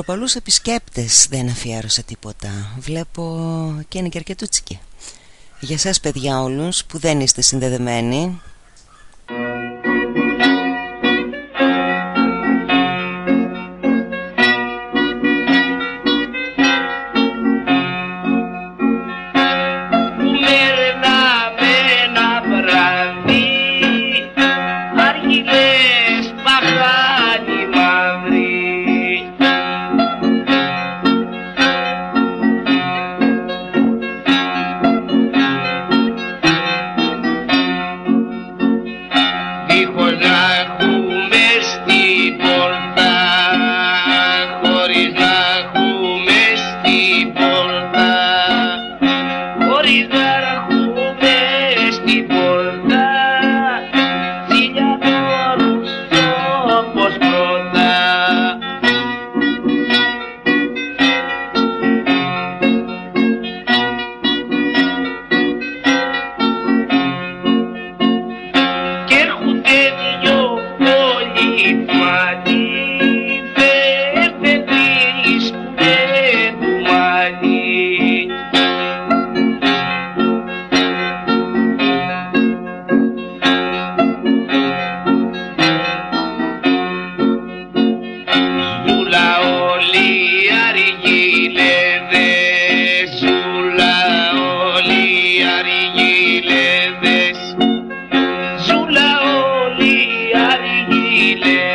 Πετροπαλούς επισκέπτες δεν αφιέρωσα τίποτα Βλέπω και αρκετού. κερκετούτσικη Για σας παιδιά όλους που δεν είστε συνδεδεμένοι María, dile.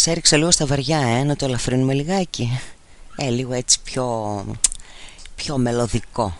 Σας έριξα λίγο στα βαριά, ε, να το ελαφρύνουμε λιγάκι. Ε, λίγο έτσι πιο, πιο μελωδικό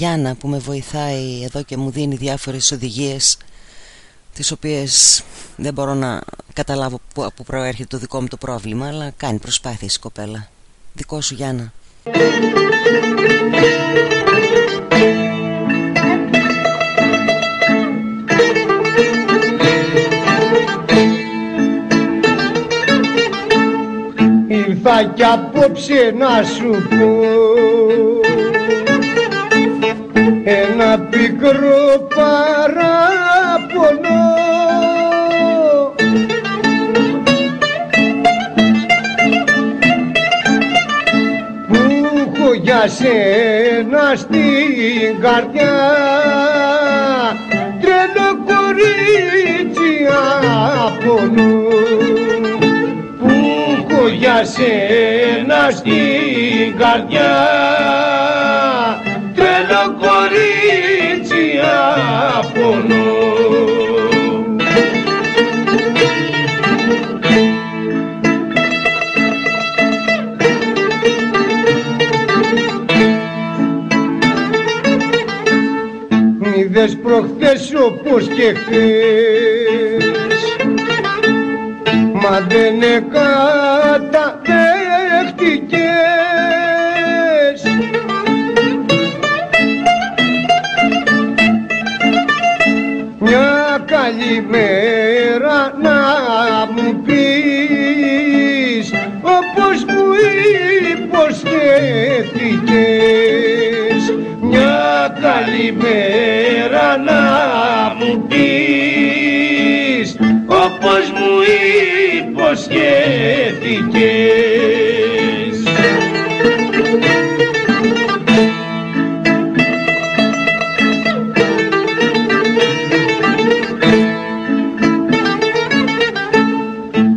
Γιάννα που με βοηθάει εδώ και μου δίνει διάφορες οδηγίες τις οποίες δεν μπορώ να καταλάβω που προέρχεται το δικό μου το πρόβλημα αλλά κάνει προσπάθειες η κοπέλα. Δικό σου Γιάννα. Ήρθα κι απόψε να σου πω ένα πικρό παράπονο που έχω για σένα στην καρδιά τρελό κορίτσι απονό που έχω για σένα στην καρδιά τρελό κορίτσι απονό Είδες προχθές όπως και χθες. Μα δεν εκαταδέχτηκες Μια καλημέρα να μου πεις Όπως μου υποσχέθηκες Μια καλημέρα να μου πεις. Όπως μου υποσχέθηκες.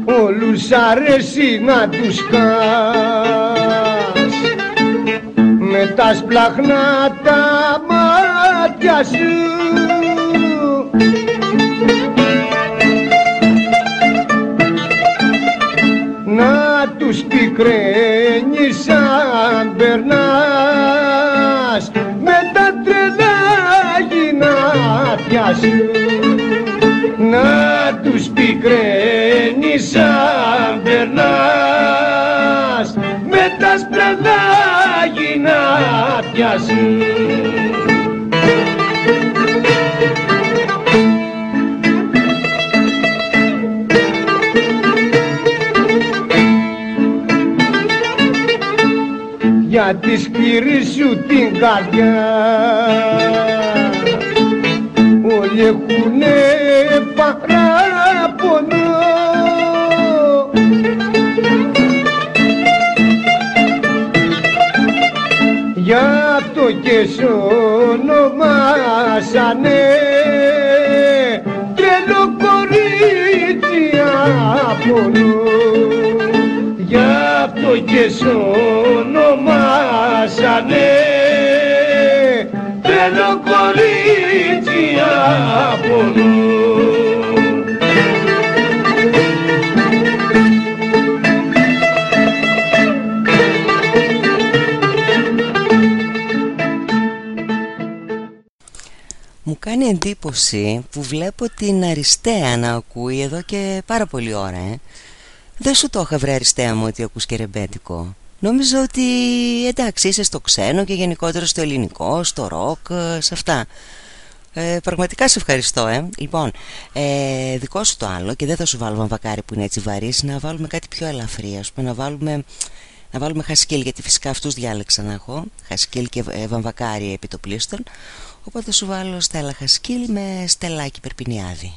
Όλους αρέσει να τους κάνεις με τα σπλαχνά τα μάτια σου. Να τους πικραίνεις σαν περνάς με τα τρελά γυνάτια σου. Να τους πικραίνεις σαν περνάς με τα σπραδά γυνάτια σου. Για τη σκληρή σου την καρδιά. Όλοι έχουνε παράπονο και σ' ονομάσανε τρελό κορίτσι Απόλλω γι' αυτό και σ' ονομάσανε τρελό κορίτσι Απόλλω Μου κάνει εντύπωση που βλέπω την Αριστεία να ακούει εδώ και πάρα πολλή ώρα ε. Δεν σου το είχα βρει Αριστεία μου ότι ακούς και ρεμπέτικο Νόμιζα ότι εντάξει είσαι στο ξένο και γενικότερα στο ελληνικό, στο ροκ, σε αυτά ε, Πραγματικά σε ευχαριστώ ε. Λοιπόν, ε, δικό σου το άλλο και δεν θα σου βάλω βαμβακάρι που είναι έτσι βαρύς Να βάλουμε κάτι πιο ελαφρύ ας πούμε, να βάλουμε... Να βάλουμε χασκίλ γιατί φυσικά αυτούς διάλεξα να έχω Χασκίλ και ε, βαμβακάρι επί το πλήστον Οπότε σου βάλω Στέλλα Χασκίλ με Στελάκι Περπινιάδη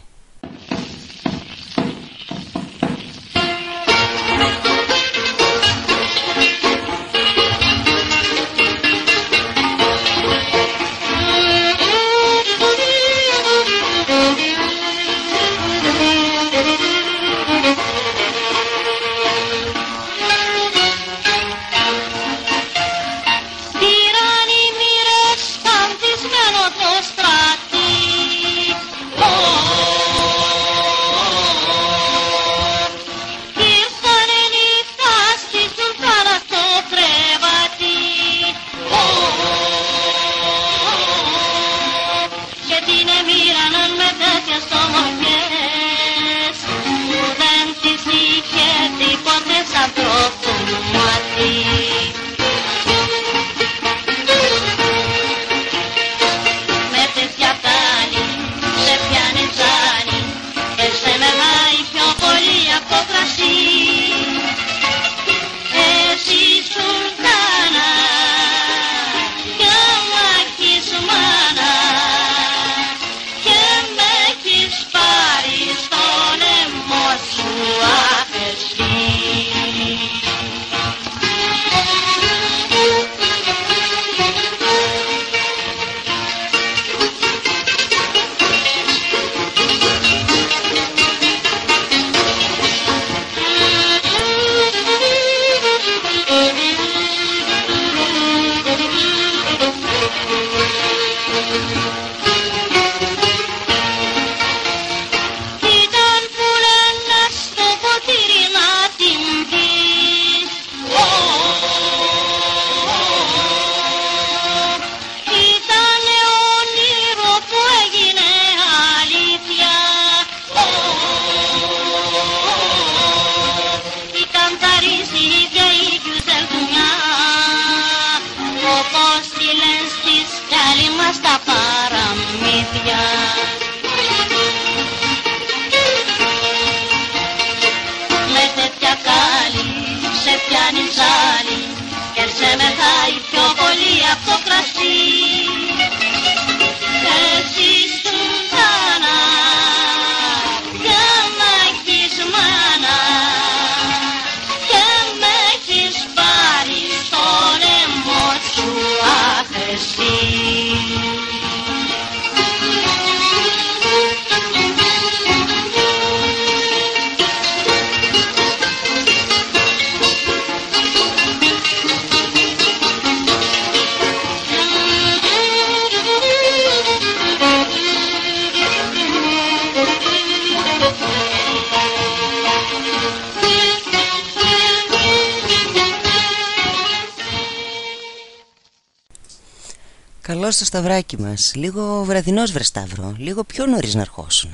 στο σταυράκι μας. Λίγο βραδινός βρε Σταύρο Λίγο πιο νωρίς να αρχώσουν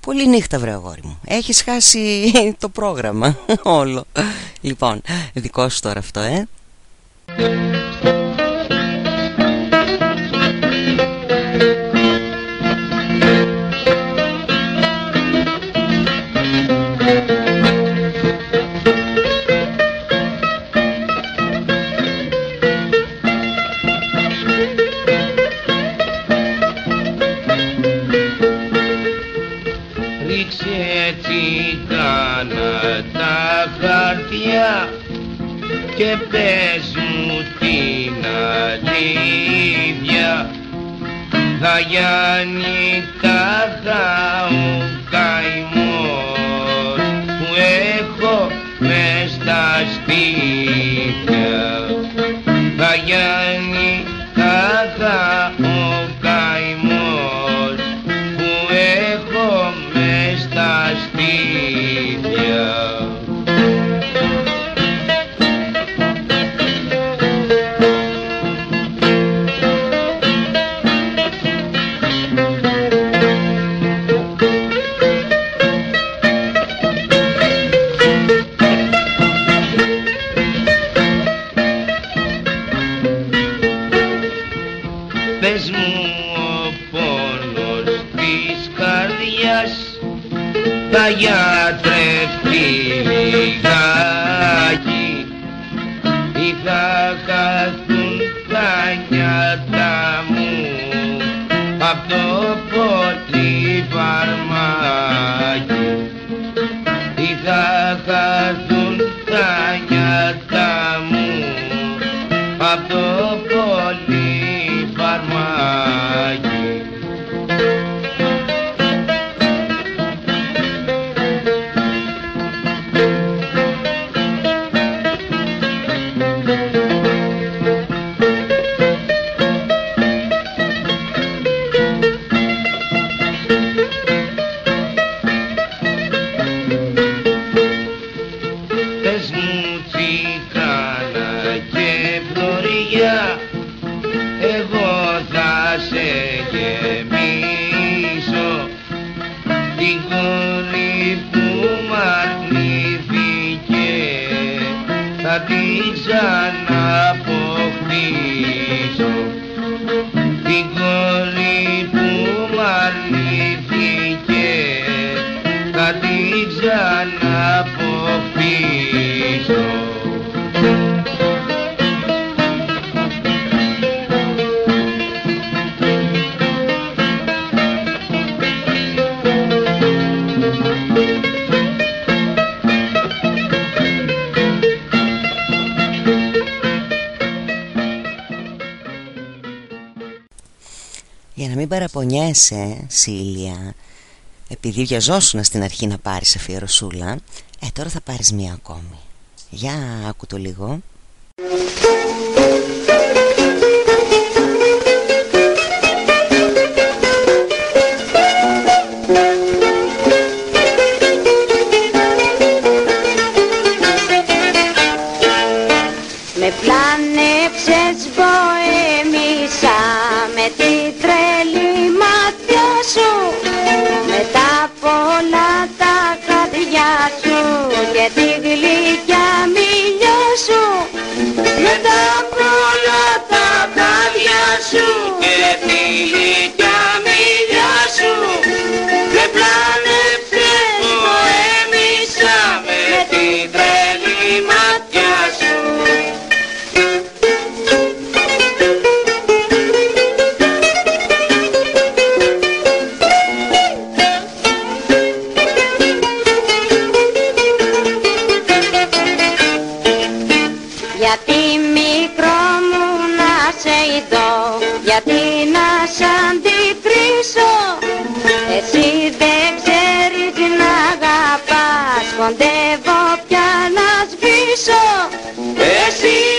Πολύ νύχτα βρε αγόρι μου. Έχεις χάσει το πρόγραμμα όλο. Λοιπόν δικό σου τώρα αυτό ε. και πες μου την αλήθεια. Θα Σίλια Επειδή βιαζόσουν στην αρχή να πάρεις αφιερωσούλα Ε τώρα θα πάρεις μία ακόμη. Για άκου το λίγο. πια να σβήσω. Εσύ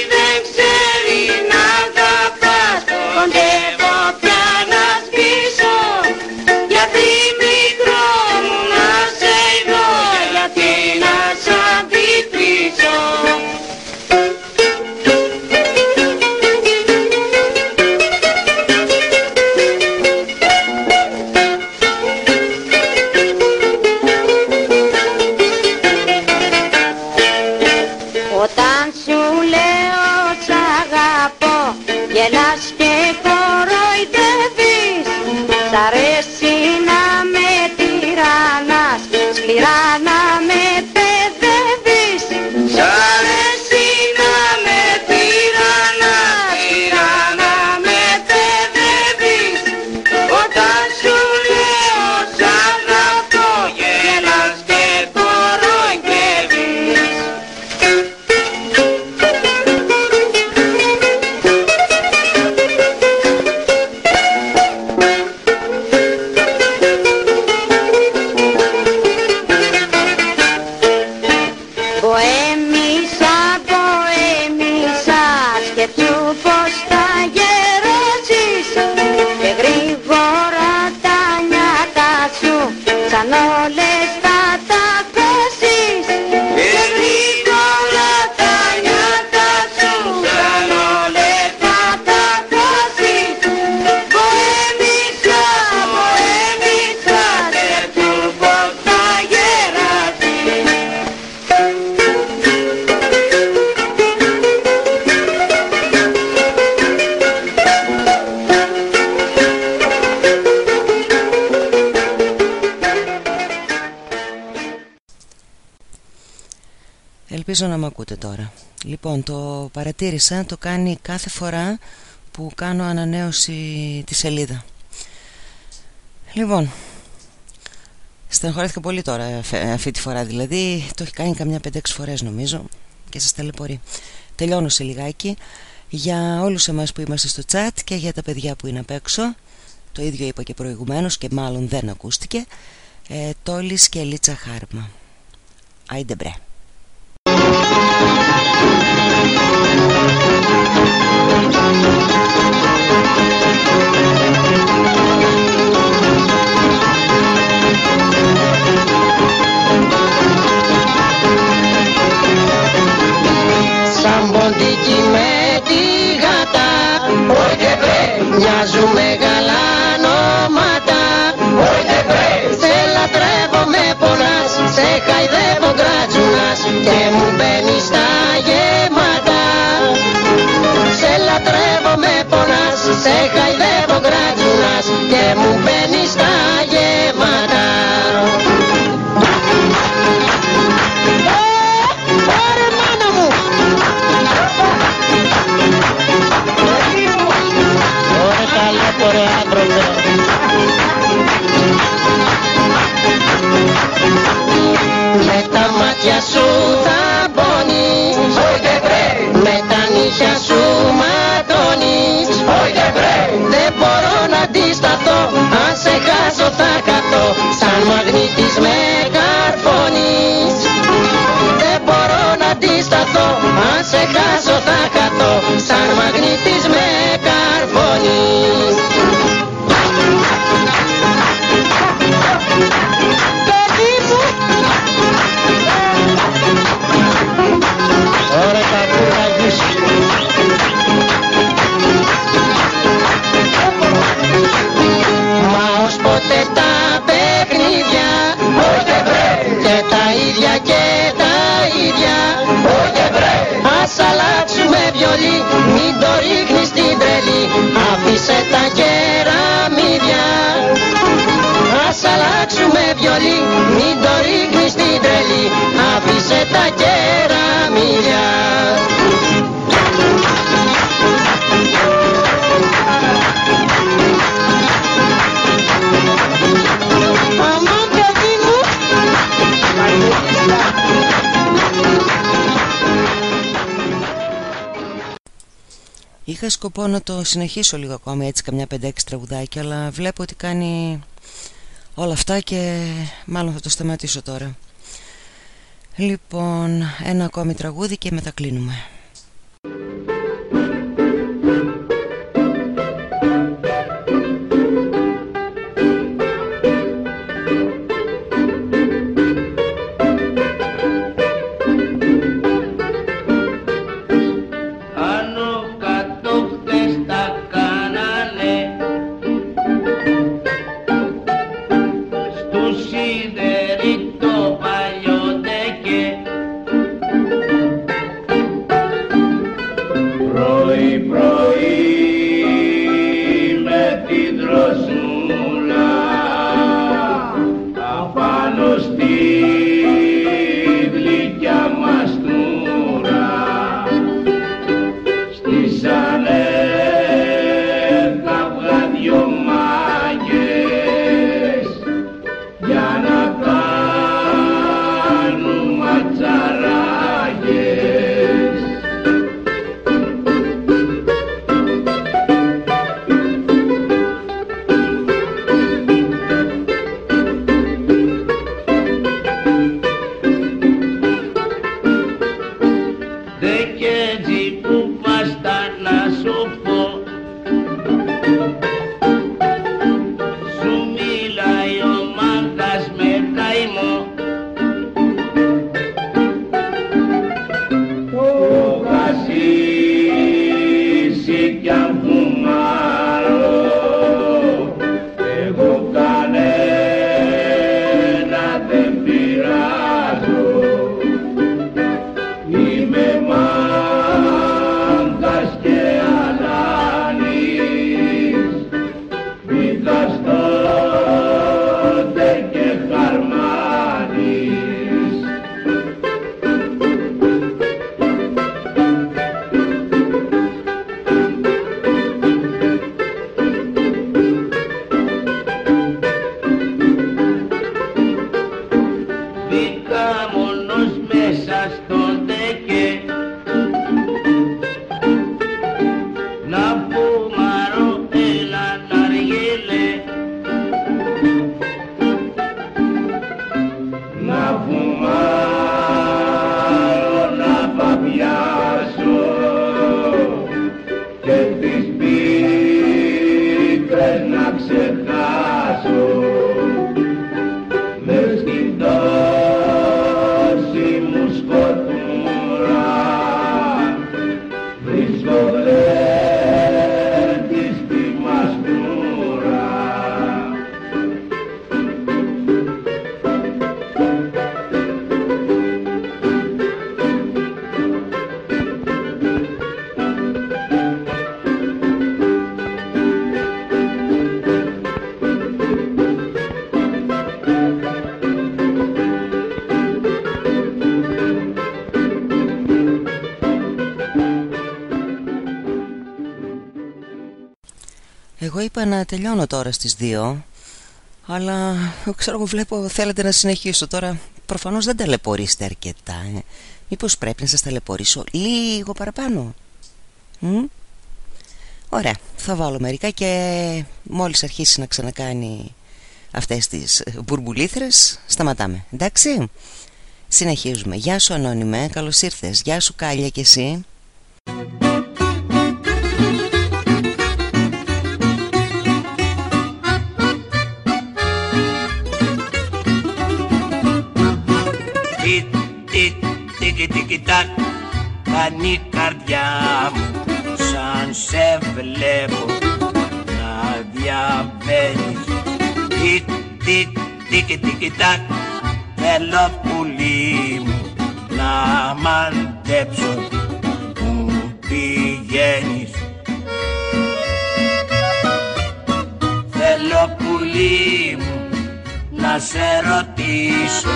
παρατήρησα Το κάνει κάθε φορά που κάνω ανανέωση τη σελίδα. Λοιπόν Στενοχωρέθηκα πολύ τώρα αυτή τη φορά δηλαδή. Το έχει κάνει καμιά 5-6 φορές νομίζω Και σας ταλαιπωρεί. Τελειώνω σε λιγάκι. Για όλους εμάς που είμαστε στο chat Και για τα παιδιά που είναι απ' έξω Το ίδιο είπα και προηγουμένως Και μάλλον δεν ακούστηκε ε, Τόλης και Λίτσα Χάρμα. Άιντε μπρε Σαν ποντική με τη γάτα Μοιάζουμε μεγάλα Είχα σκοπό να το συνεχίσω λίγο ακόμη έτσι καμιά 5-6 τραγουδάκια αλλά βλέπω ότι κάνει όλα αυτά και μάλλον θα το σταματήσω τώρα. Λοιπόν, ένα ακόμη τραγούδι και μετά κλείνουμε. Να τελειώνω τώρα στις 2 Αλλά ξέρω εγώ βλέπω θέλετε να συνεχίσω. Τώρα Προφανώς δεν ταλαιπωρήσετε αρκετά ε. Μήπως πρέπει να σας ταλαιπωρήσω λίγο παραπάνω; Μ; Ωραία θα βάλω μερικά και μόλις αρχίσει να ξανακάνει αυτές τις μπουρμπουλήθρες Σταματάμε. Εντάξει. Συνεχίζουμε. Γεια σου Ανώνυμε. Καλώς ήρθες. Γεια σου Κάλια και εσύ κοιτά κάνει η καρδιά μου σαν σε βλέπω να διαβαίνεις. Τικ τικ τικ τικ τακ θέλω πουλί μου να μαντέψω που πηγαίνεις. Θέλω πουλί μου να σε ρωτήσω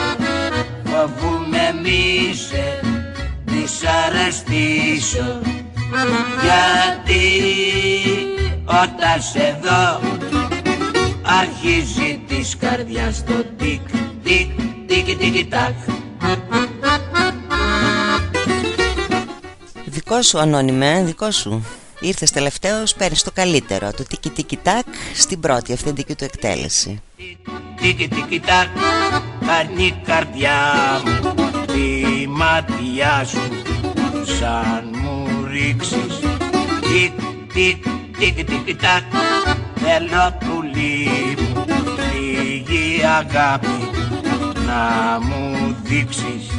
φοβούμαι μη σε δυσαρεστήσω. Γιατί όταν σε δω αρχίζει της καρδιάς το τικ τικ τικ τικ τακ. Δικό σου ανώνυμε, δικό σου. Ήρθες τελευταίος, παίρνεις το καλύτερο Το τίκι τίκι τάκ στην πρώτη αυθεντική του εκτέλεση Τίκι τίκι τάκ κάνει η καρδιά μου Τη μάτια σου σαν μου ρίξεις. Τίκ τίκ τίκι τίκι τάκ Θέλω πουλί μου λίγη αγάπη να μου δείξεις.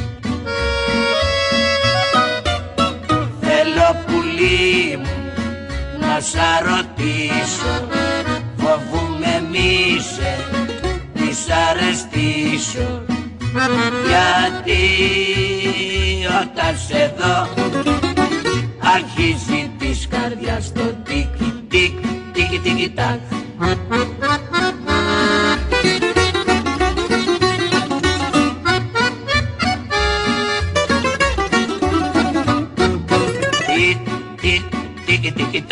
Θέλω πουλί μου να σ' ρωτήσω Φοβούμαι μη σε δυσαρεστήσω Γιατί όταν σε δω Αρχίζει της καρδιάς το τίκι τίκ τίκι τίκι τάκ. Τικ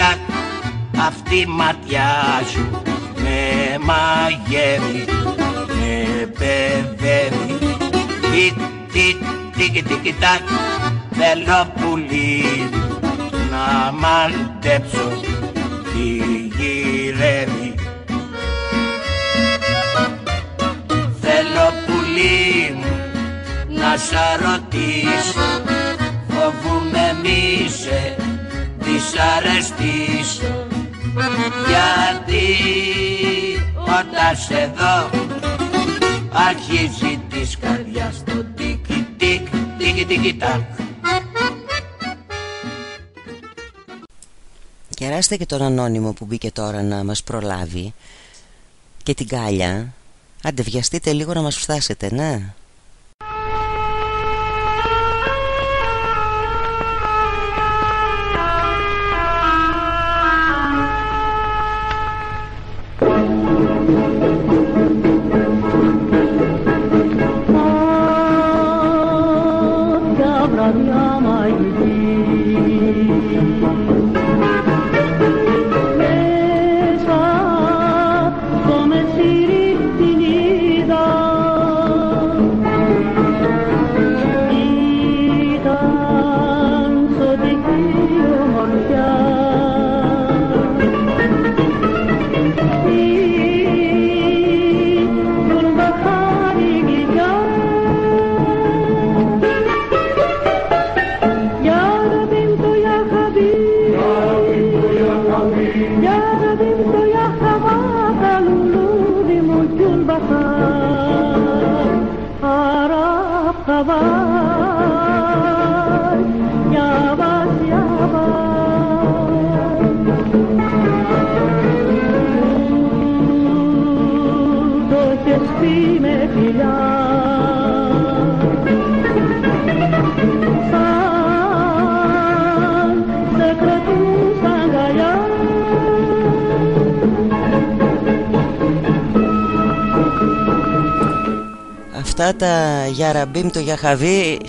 αυτή η ματιά σου με μαγεύει, με παιδεύει τικ τικ τικ τικ τακ θέλω πουλί να μαντέψω τι γυρεύει. Θέλω πουλί μου να σ' ρωτήσω φοβούμαι μη σε δυσαρεστήσω. Γιατί όταν σε δω αρχίζει της καρδιάς το τίκι τίκ τίκι τίκι τάκ. Κεράστε και τον ανώνυμο που μπήκε τώρα να μας προλάβει και την κάλια. Άντε βιαστείτε λίγο να μας φτάσετε, ναι Αυτά τα Γιαραμπίμ το Γιαχαβί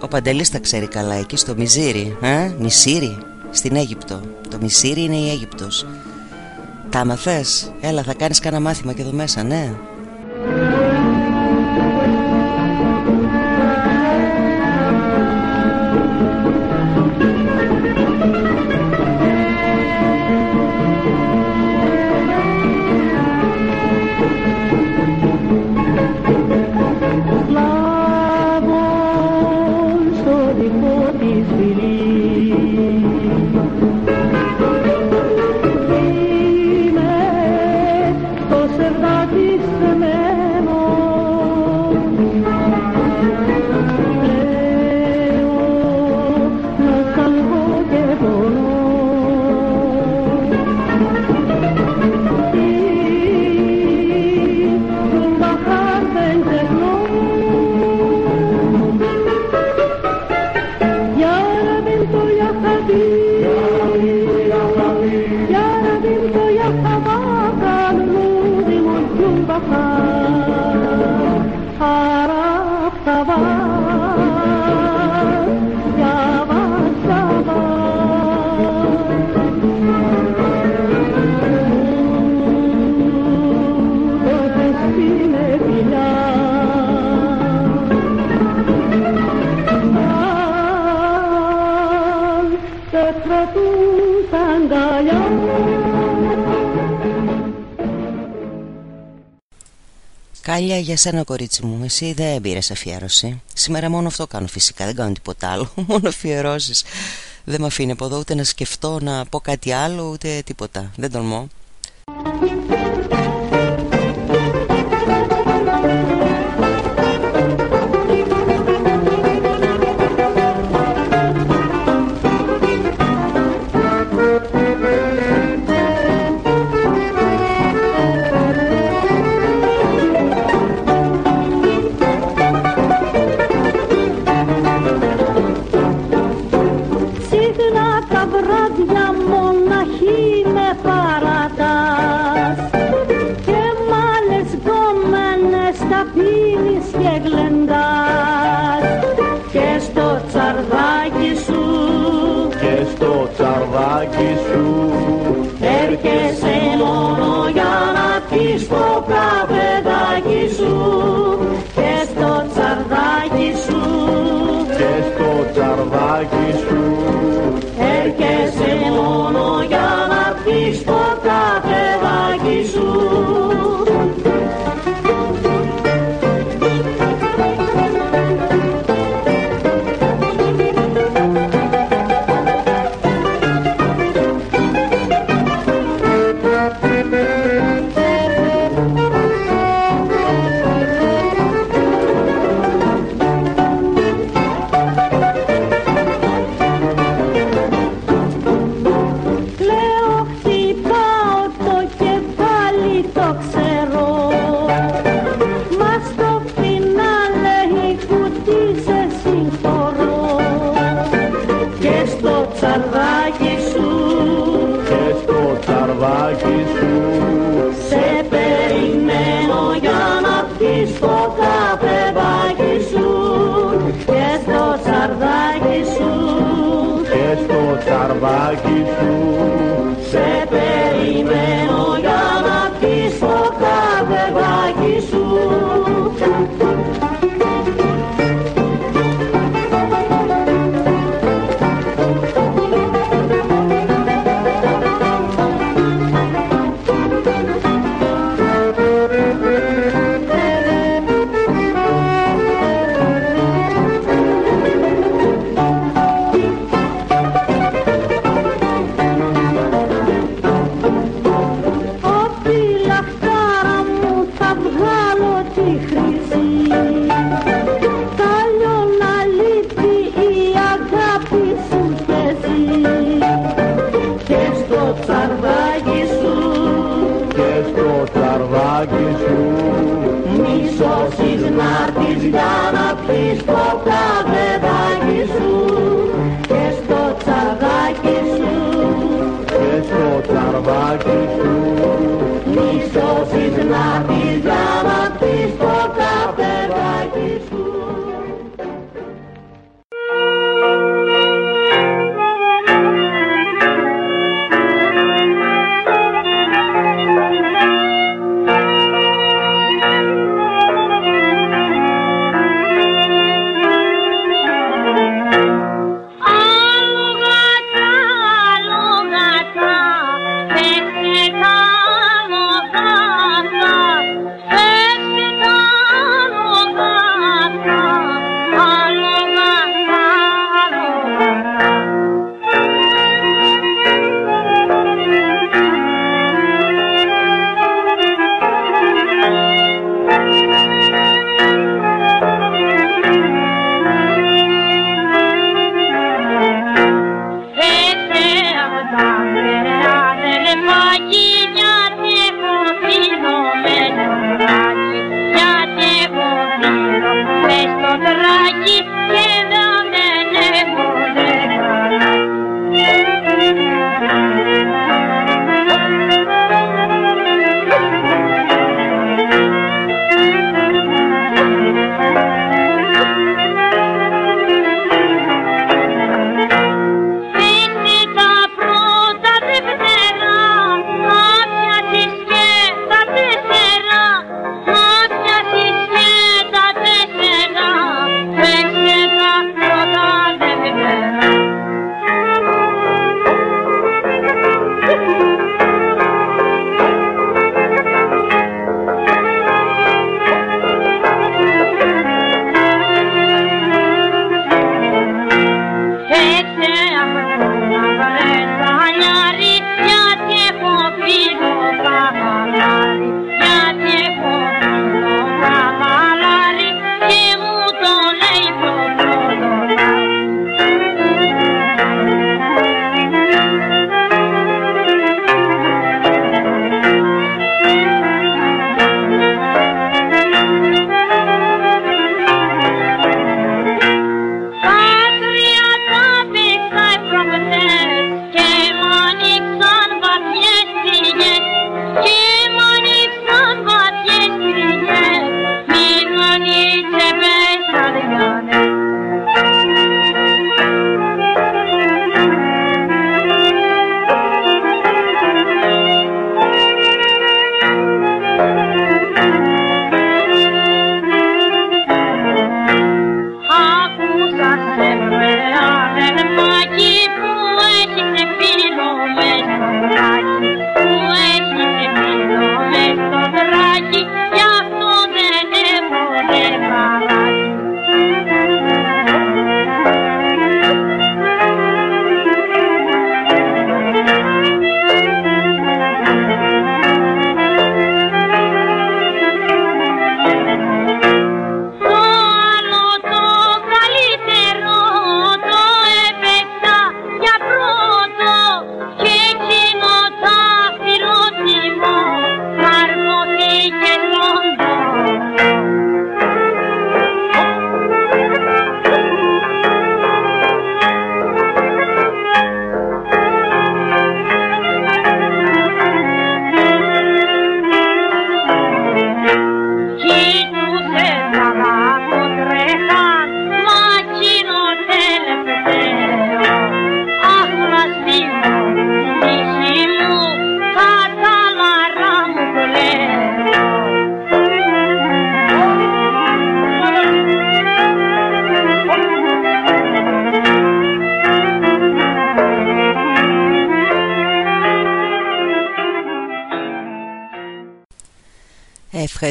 Ο Παντελής τα ξέρει καλά εκεί στο Μιζίρι ε; Μισήρι στην Αίγυπτο. Το Μισήρι είναι η Αίγυπτος. Τα μαθες; Έλα θα κάνεις κάνα μάθημα και εδώ μέσα ναι Κάλια για σένα κορίτσι μου Εσύ δεν πήρες αφιέρωση. Σήμερα μόνο αυτό κάνω φυσικά Δεν κάνω τίποτα άλλο Μόνο αφιερώσεις. Δεν με αφήνει από εδώ ούτε να σκεφτώ Να πω κάτι άλλο ούτε τίποτα. Δεν τολμώ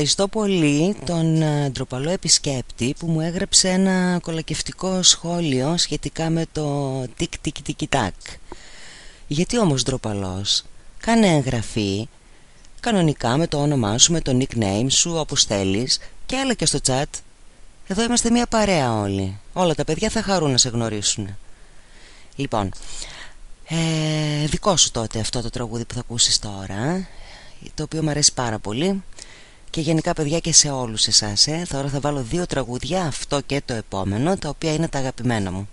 Ευχαριστώ πολύ τον ε, ντροπαλό επισκέπτη που μου έγραψε ένα κολακευτικό σχόλιο σχετικά με το τικ τικ τικ τακ. Γιατί όμως ντροπαλός, Κάνε εγγραφή κανονικά με το όνομά σου, με το nickname σου όπως θέλεις και έλα και στο chat. Εδώ είμαστε μια παρέα όλοι. Όλα τα παιδιά θα χαρούν να σε γνωρίσουν. Λοιπόν, ε, δικό σου τότε αυτό το τραγούδι που θα ακούσεις τώρα, το οποίο μου αρέσει πάρα πολύ και γενικά παιδιά και σε όλους εσάς ε. Τώρα θα βάλω δύο τραγούδια αυτό και το επόμενο τα οποία είναι τα αγαπημένα μου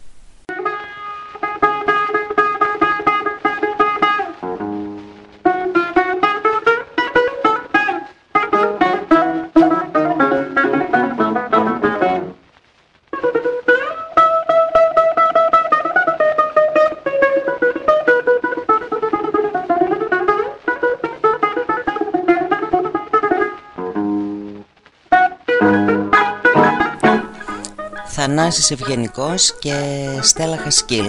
Θανάσης Ευγενικός και Στέλλα Χασκίλ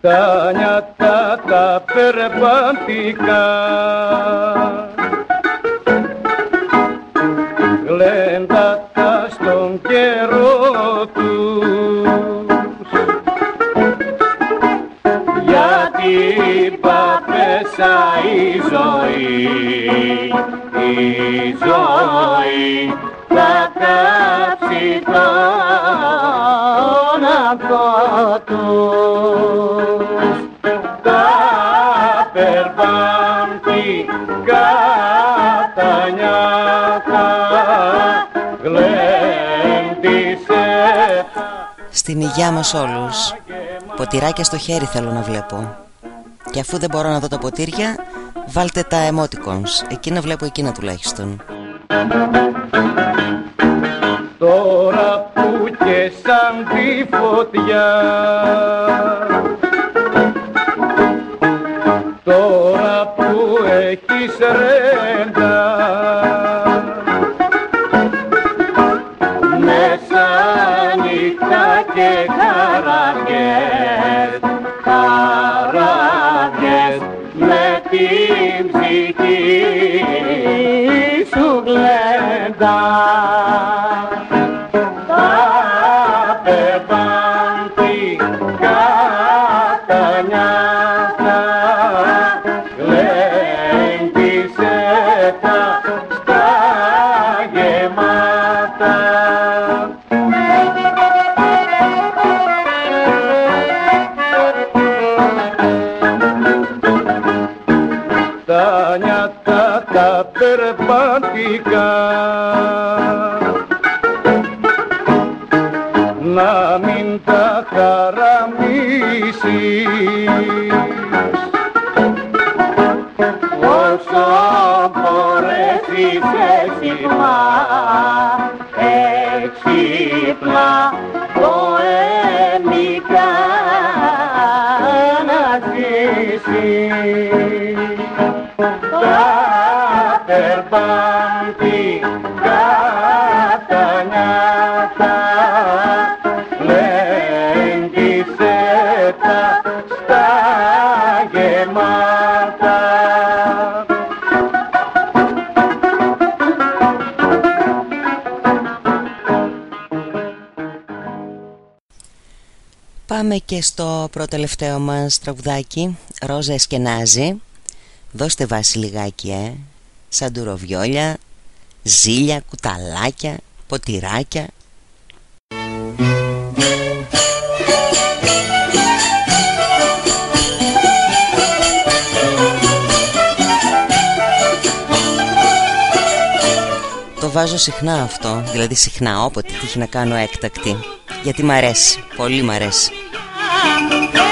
Τα νιάτα τα περπατικά Στην υγειά μας όλους. Ποτηράκια στο χέρι θέλω να βλέπω. Και αφού δεν μπορώ να δω τα ποτήρια Βάλτε τα emoticons. Εκεί να βλέπω εκείνα τουλάχιστον. Τώρα που και σαν τη φωτιά. Τώρα που έχεις ρέντα γλέντα Τα περπαντικά Πάμε και στο προτελευταίο μας τραγουδάκι Ρόζα Εσκενάζη Δώστε βάση λιγάκι ε. Σαντουροβιόλια Ζήλια, κουταλάκια Ποτηράκια. Το βάζω συχνά αυτό Δηλαδή συχνά όποτε τύχει να κάνω έκτακτη Γιατί μ' αρέσει, πολύ μ' αρέσει Tá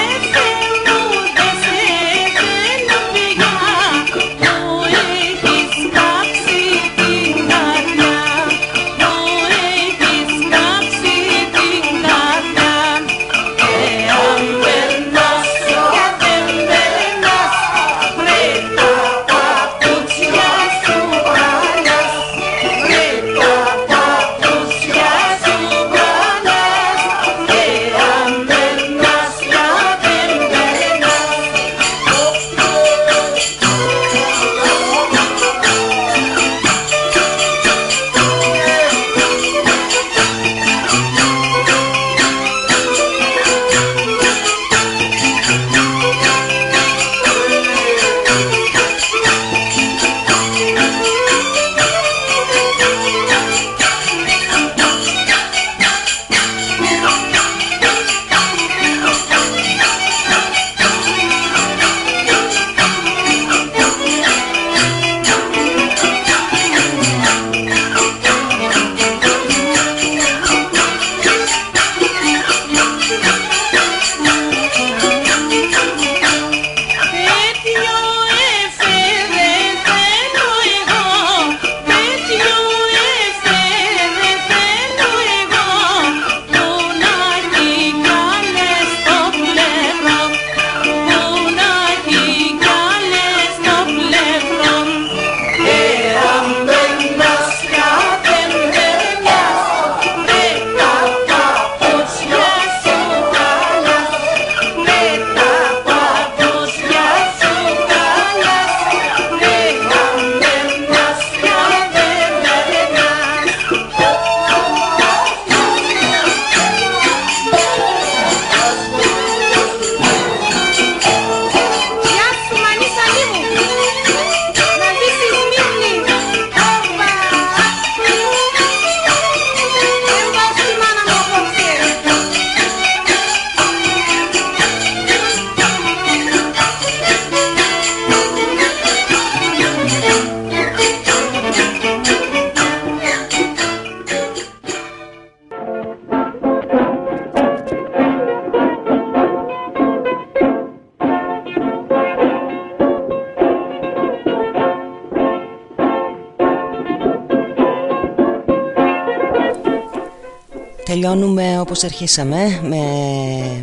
Τελειώνουμε όπως αρχίσαμε με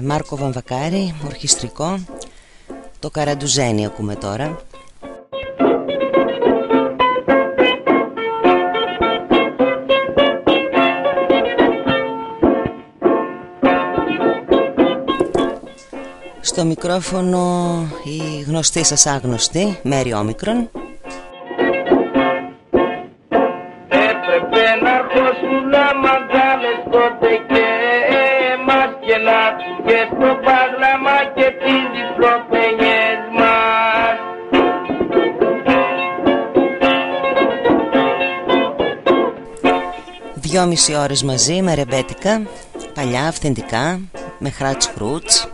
Μάρκο Βαμβακάρη, ορχιστρικό. Το Καραντουζένι ακούμε τώρα. Στο μικρόφωνο η γνωστή σας άγνωστη Μέρι Όμικρον δυόμιση ώρες μαζί με ρεμπέτικα Παλιά, αυθεντικά, με χράτς χρούτς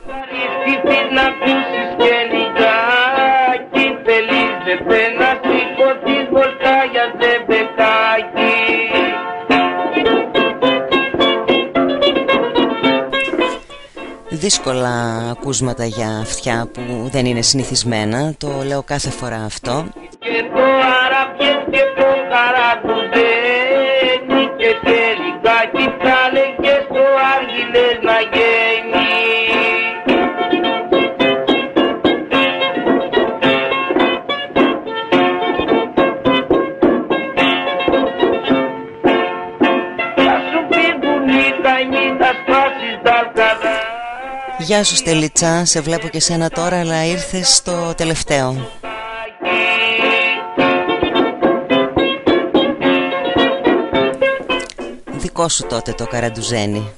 Δύσκολα ακούσματα για αυτιά που δεν είναι συνηθισμένα Το λέω κάθε φορά αυτό Γεια σου Στελίτσα, σε βλέπω και σένα τώρα αλλά ήρθες στο τελευταίο. Δικό σου τότε το καραντουζένι.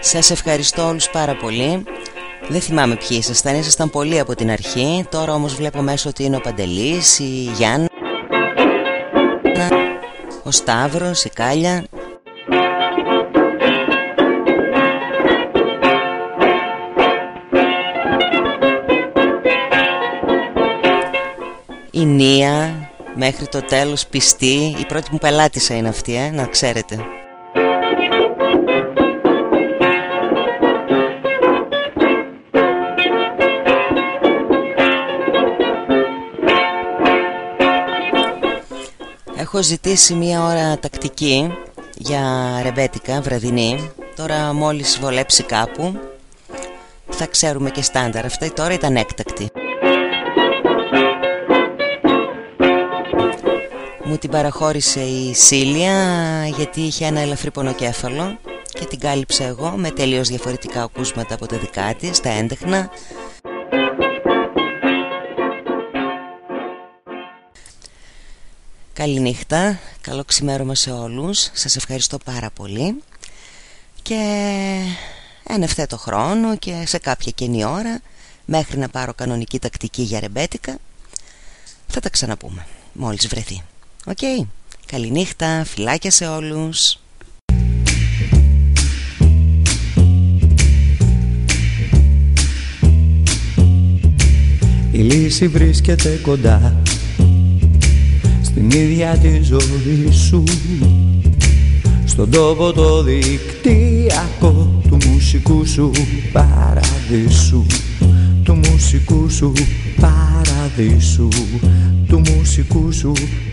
Σας ευχαριστώ όλους πάρα πολύ. Δεν θυμάμαι ποιοι ήσασταν, ήσασταν πολλοί από την αρχή. Τώρα όμως βλέπω μέσω ότι είναι ο Παντελής, η Γιάννα. ο Σταύρος, η Κάλια. Η Νία μέχρι το τέλος πιστή. Η πρώτη μου πελάτησα είναι αυτή, ε, να ξέρετε Έχω ζητήσει μία ώρα τακτική για ρεμπέτικα βραδινή. Τώρα μόλις βολέψει κάπου θα ξέρουμε και στάνταρ. Αυτή τώρα ήταν έκτακτη. Μου την παραχώρησε η Σίλια γιατί είχε ένα ελαφρύ πονοκέφαλο και την κάλυψα εγώ με τελείως διαφορετικά ακούσματα από τα δικά της, τα έντεχνα Καληνύχτα, καλό ξημέρωμα σε όλους. Σας ευχαριστώ πάρα πολύ. Και εν ευθέτω χρόνο και σε κάποια κενή ώρα Μέχρι να πάρω κανονική τακτική για ρεμπέτικα Θα τα ξαναπούμε Μόλις βρεθεί. OK, okay. καληνύχτα, φιλάκια σε όλους. Η λύση βρίσκεται κοντά στην ίδια τη ζωή σου. Στον τόπο το δικτυακό του μουσικού σου παραδείσου. Του μουσικού σου παραδείσου. Του μουσικού σου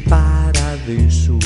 παραδείσου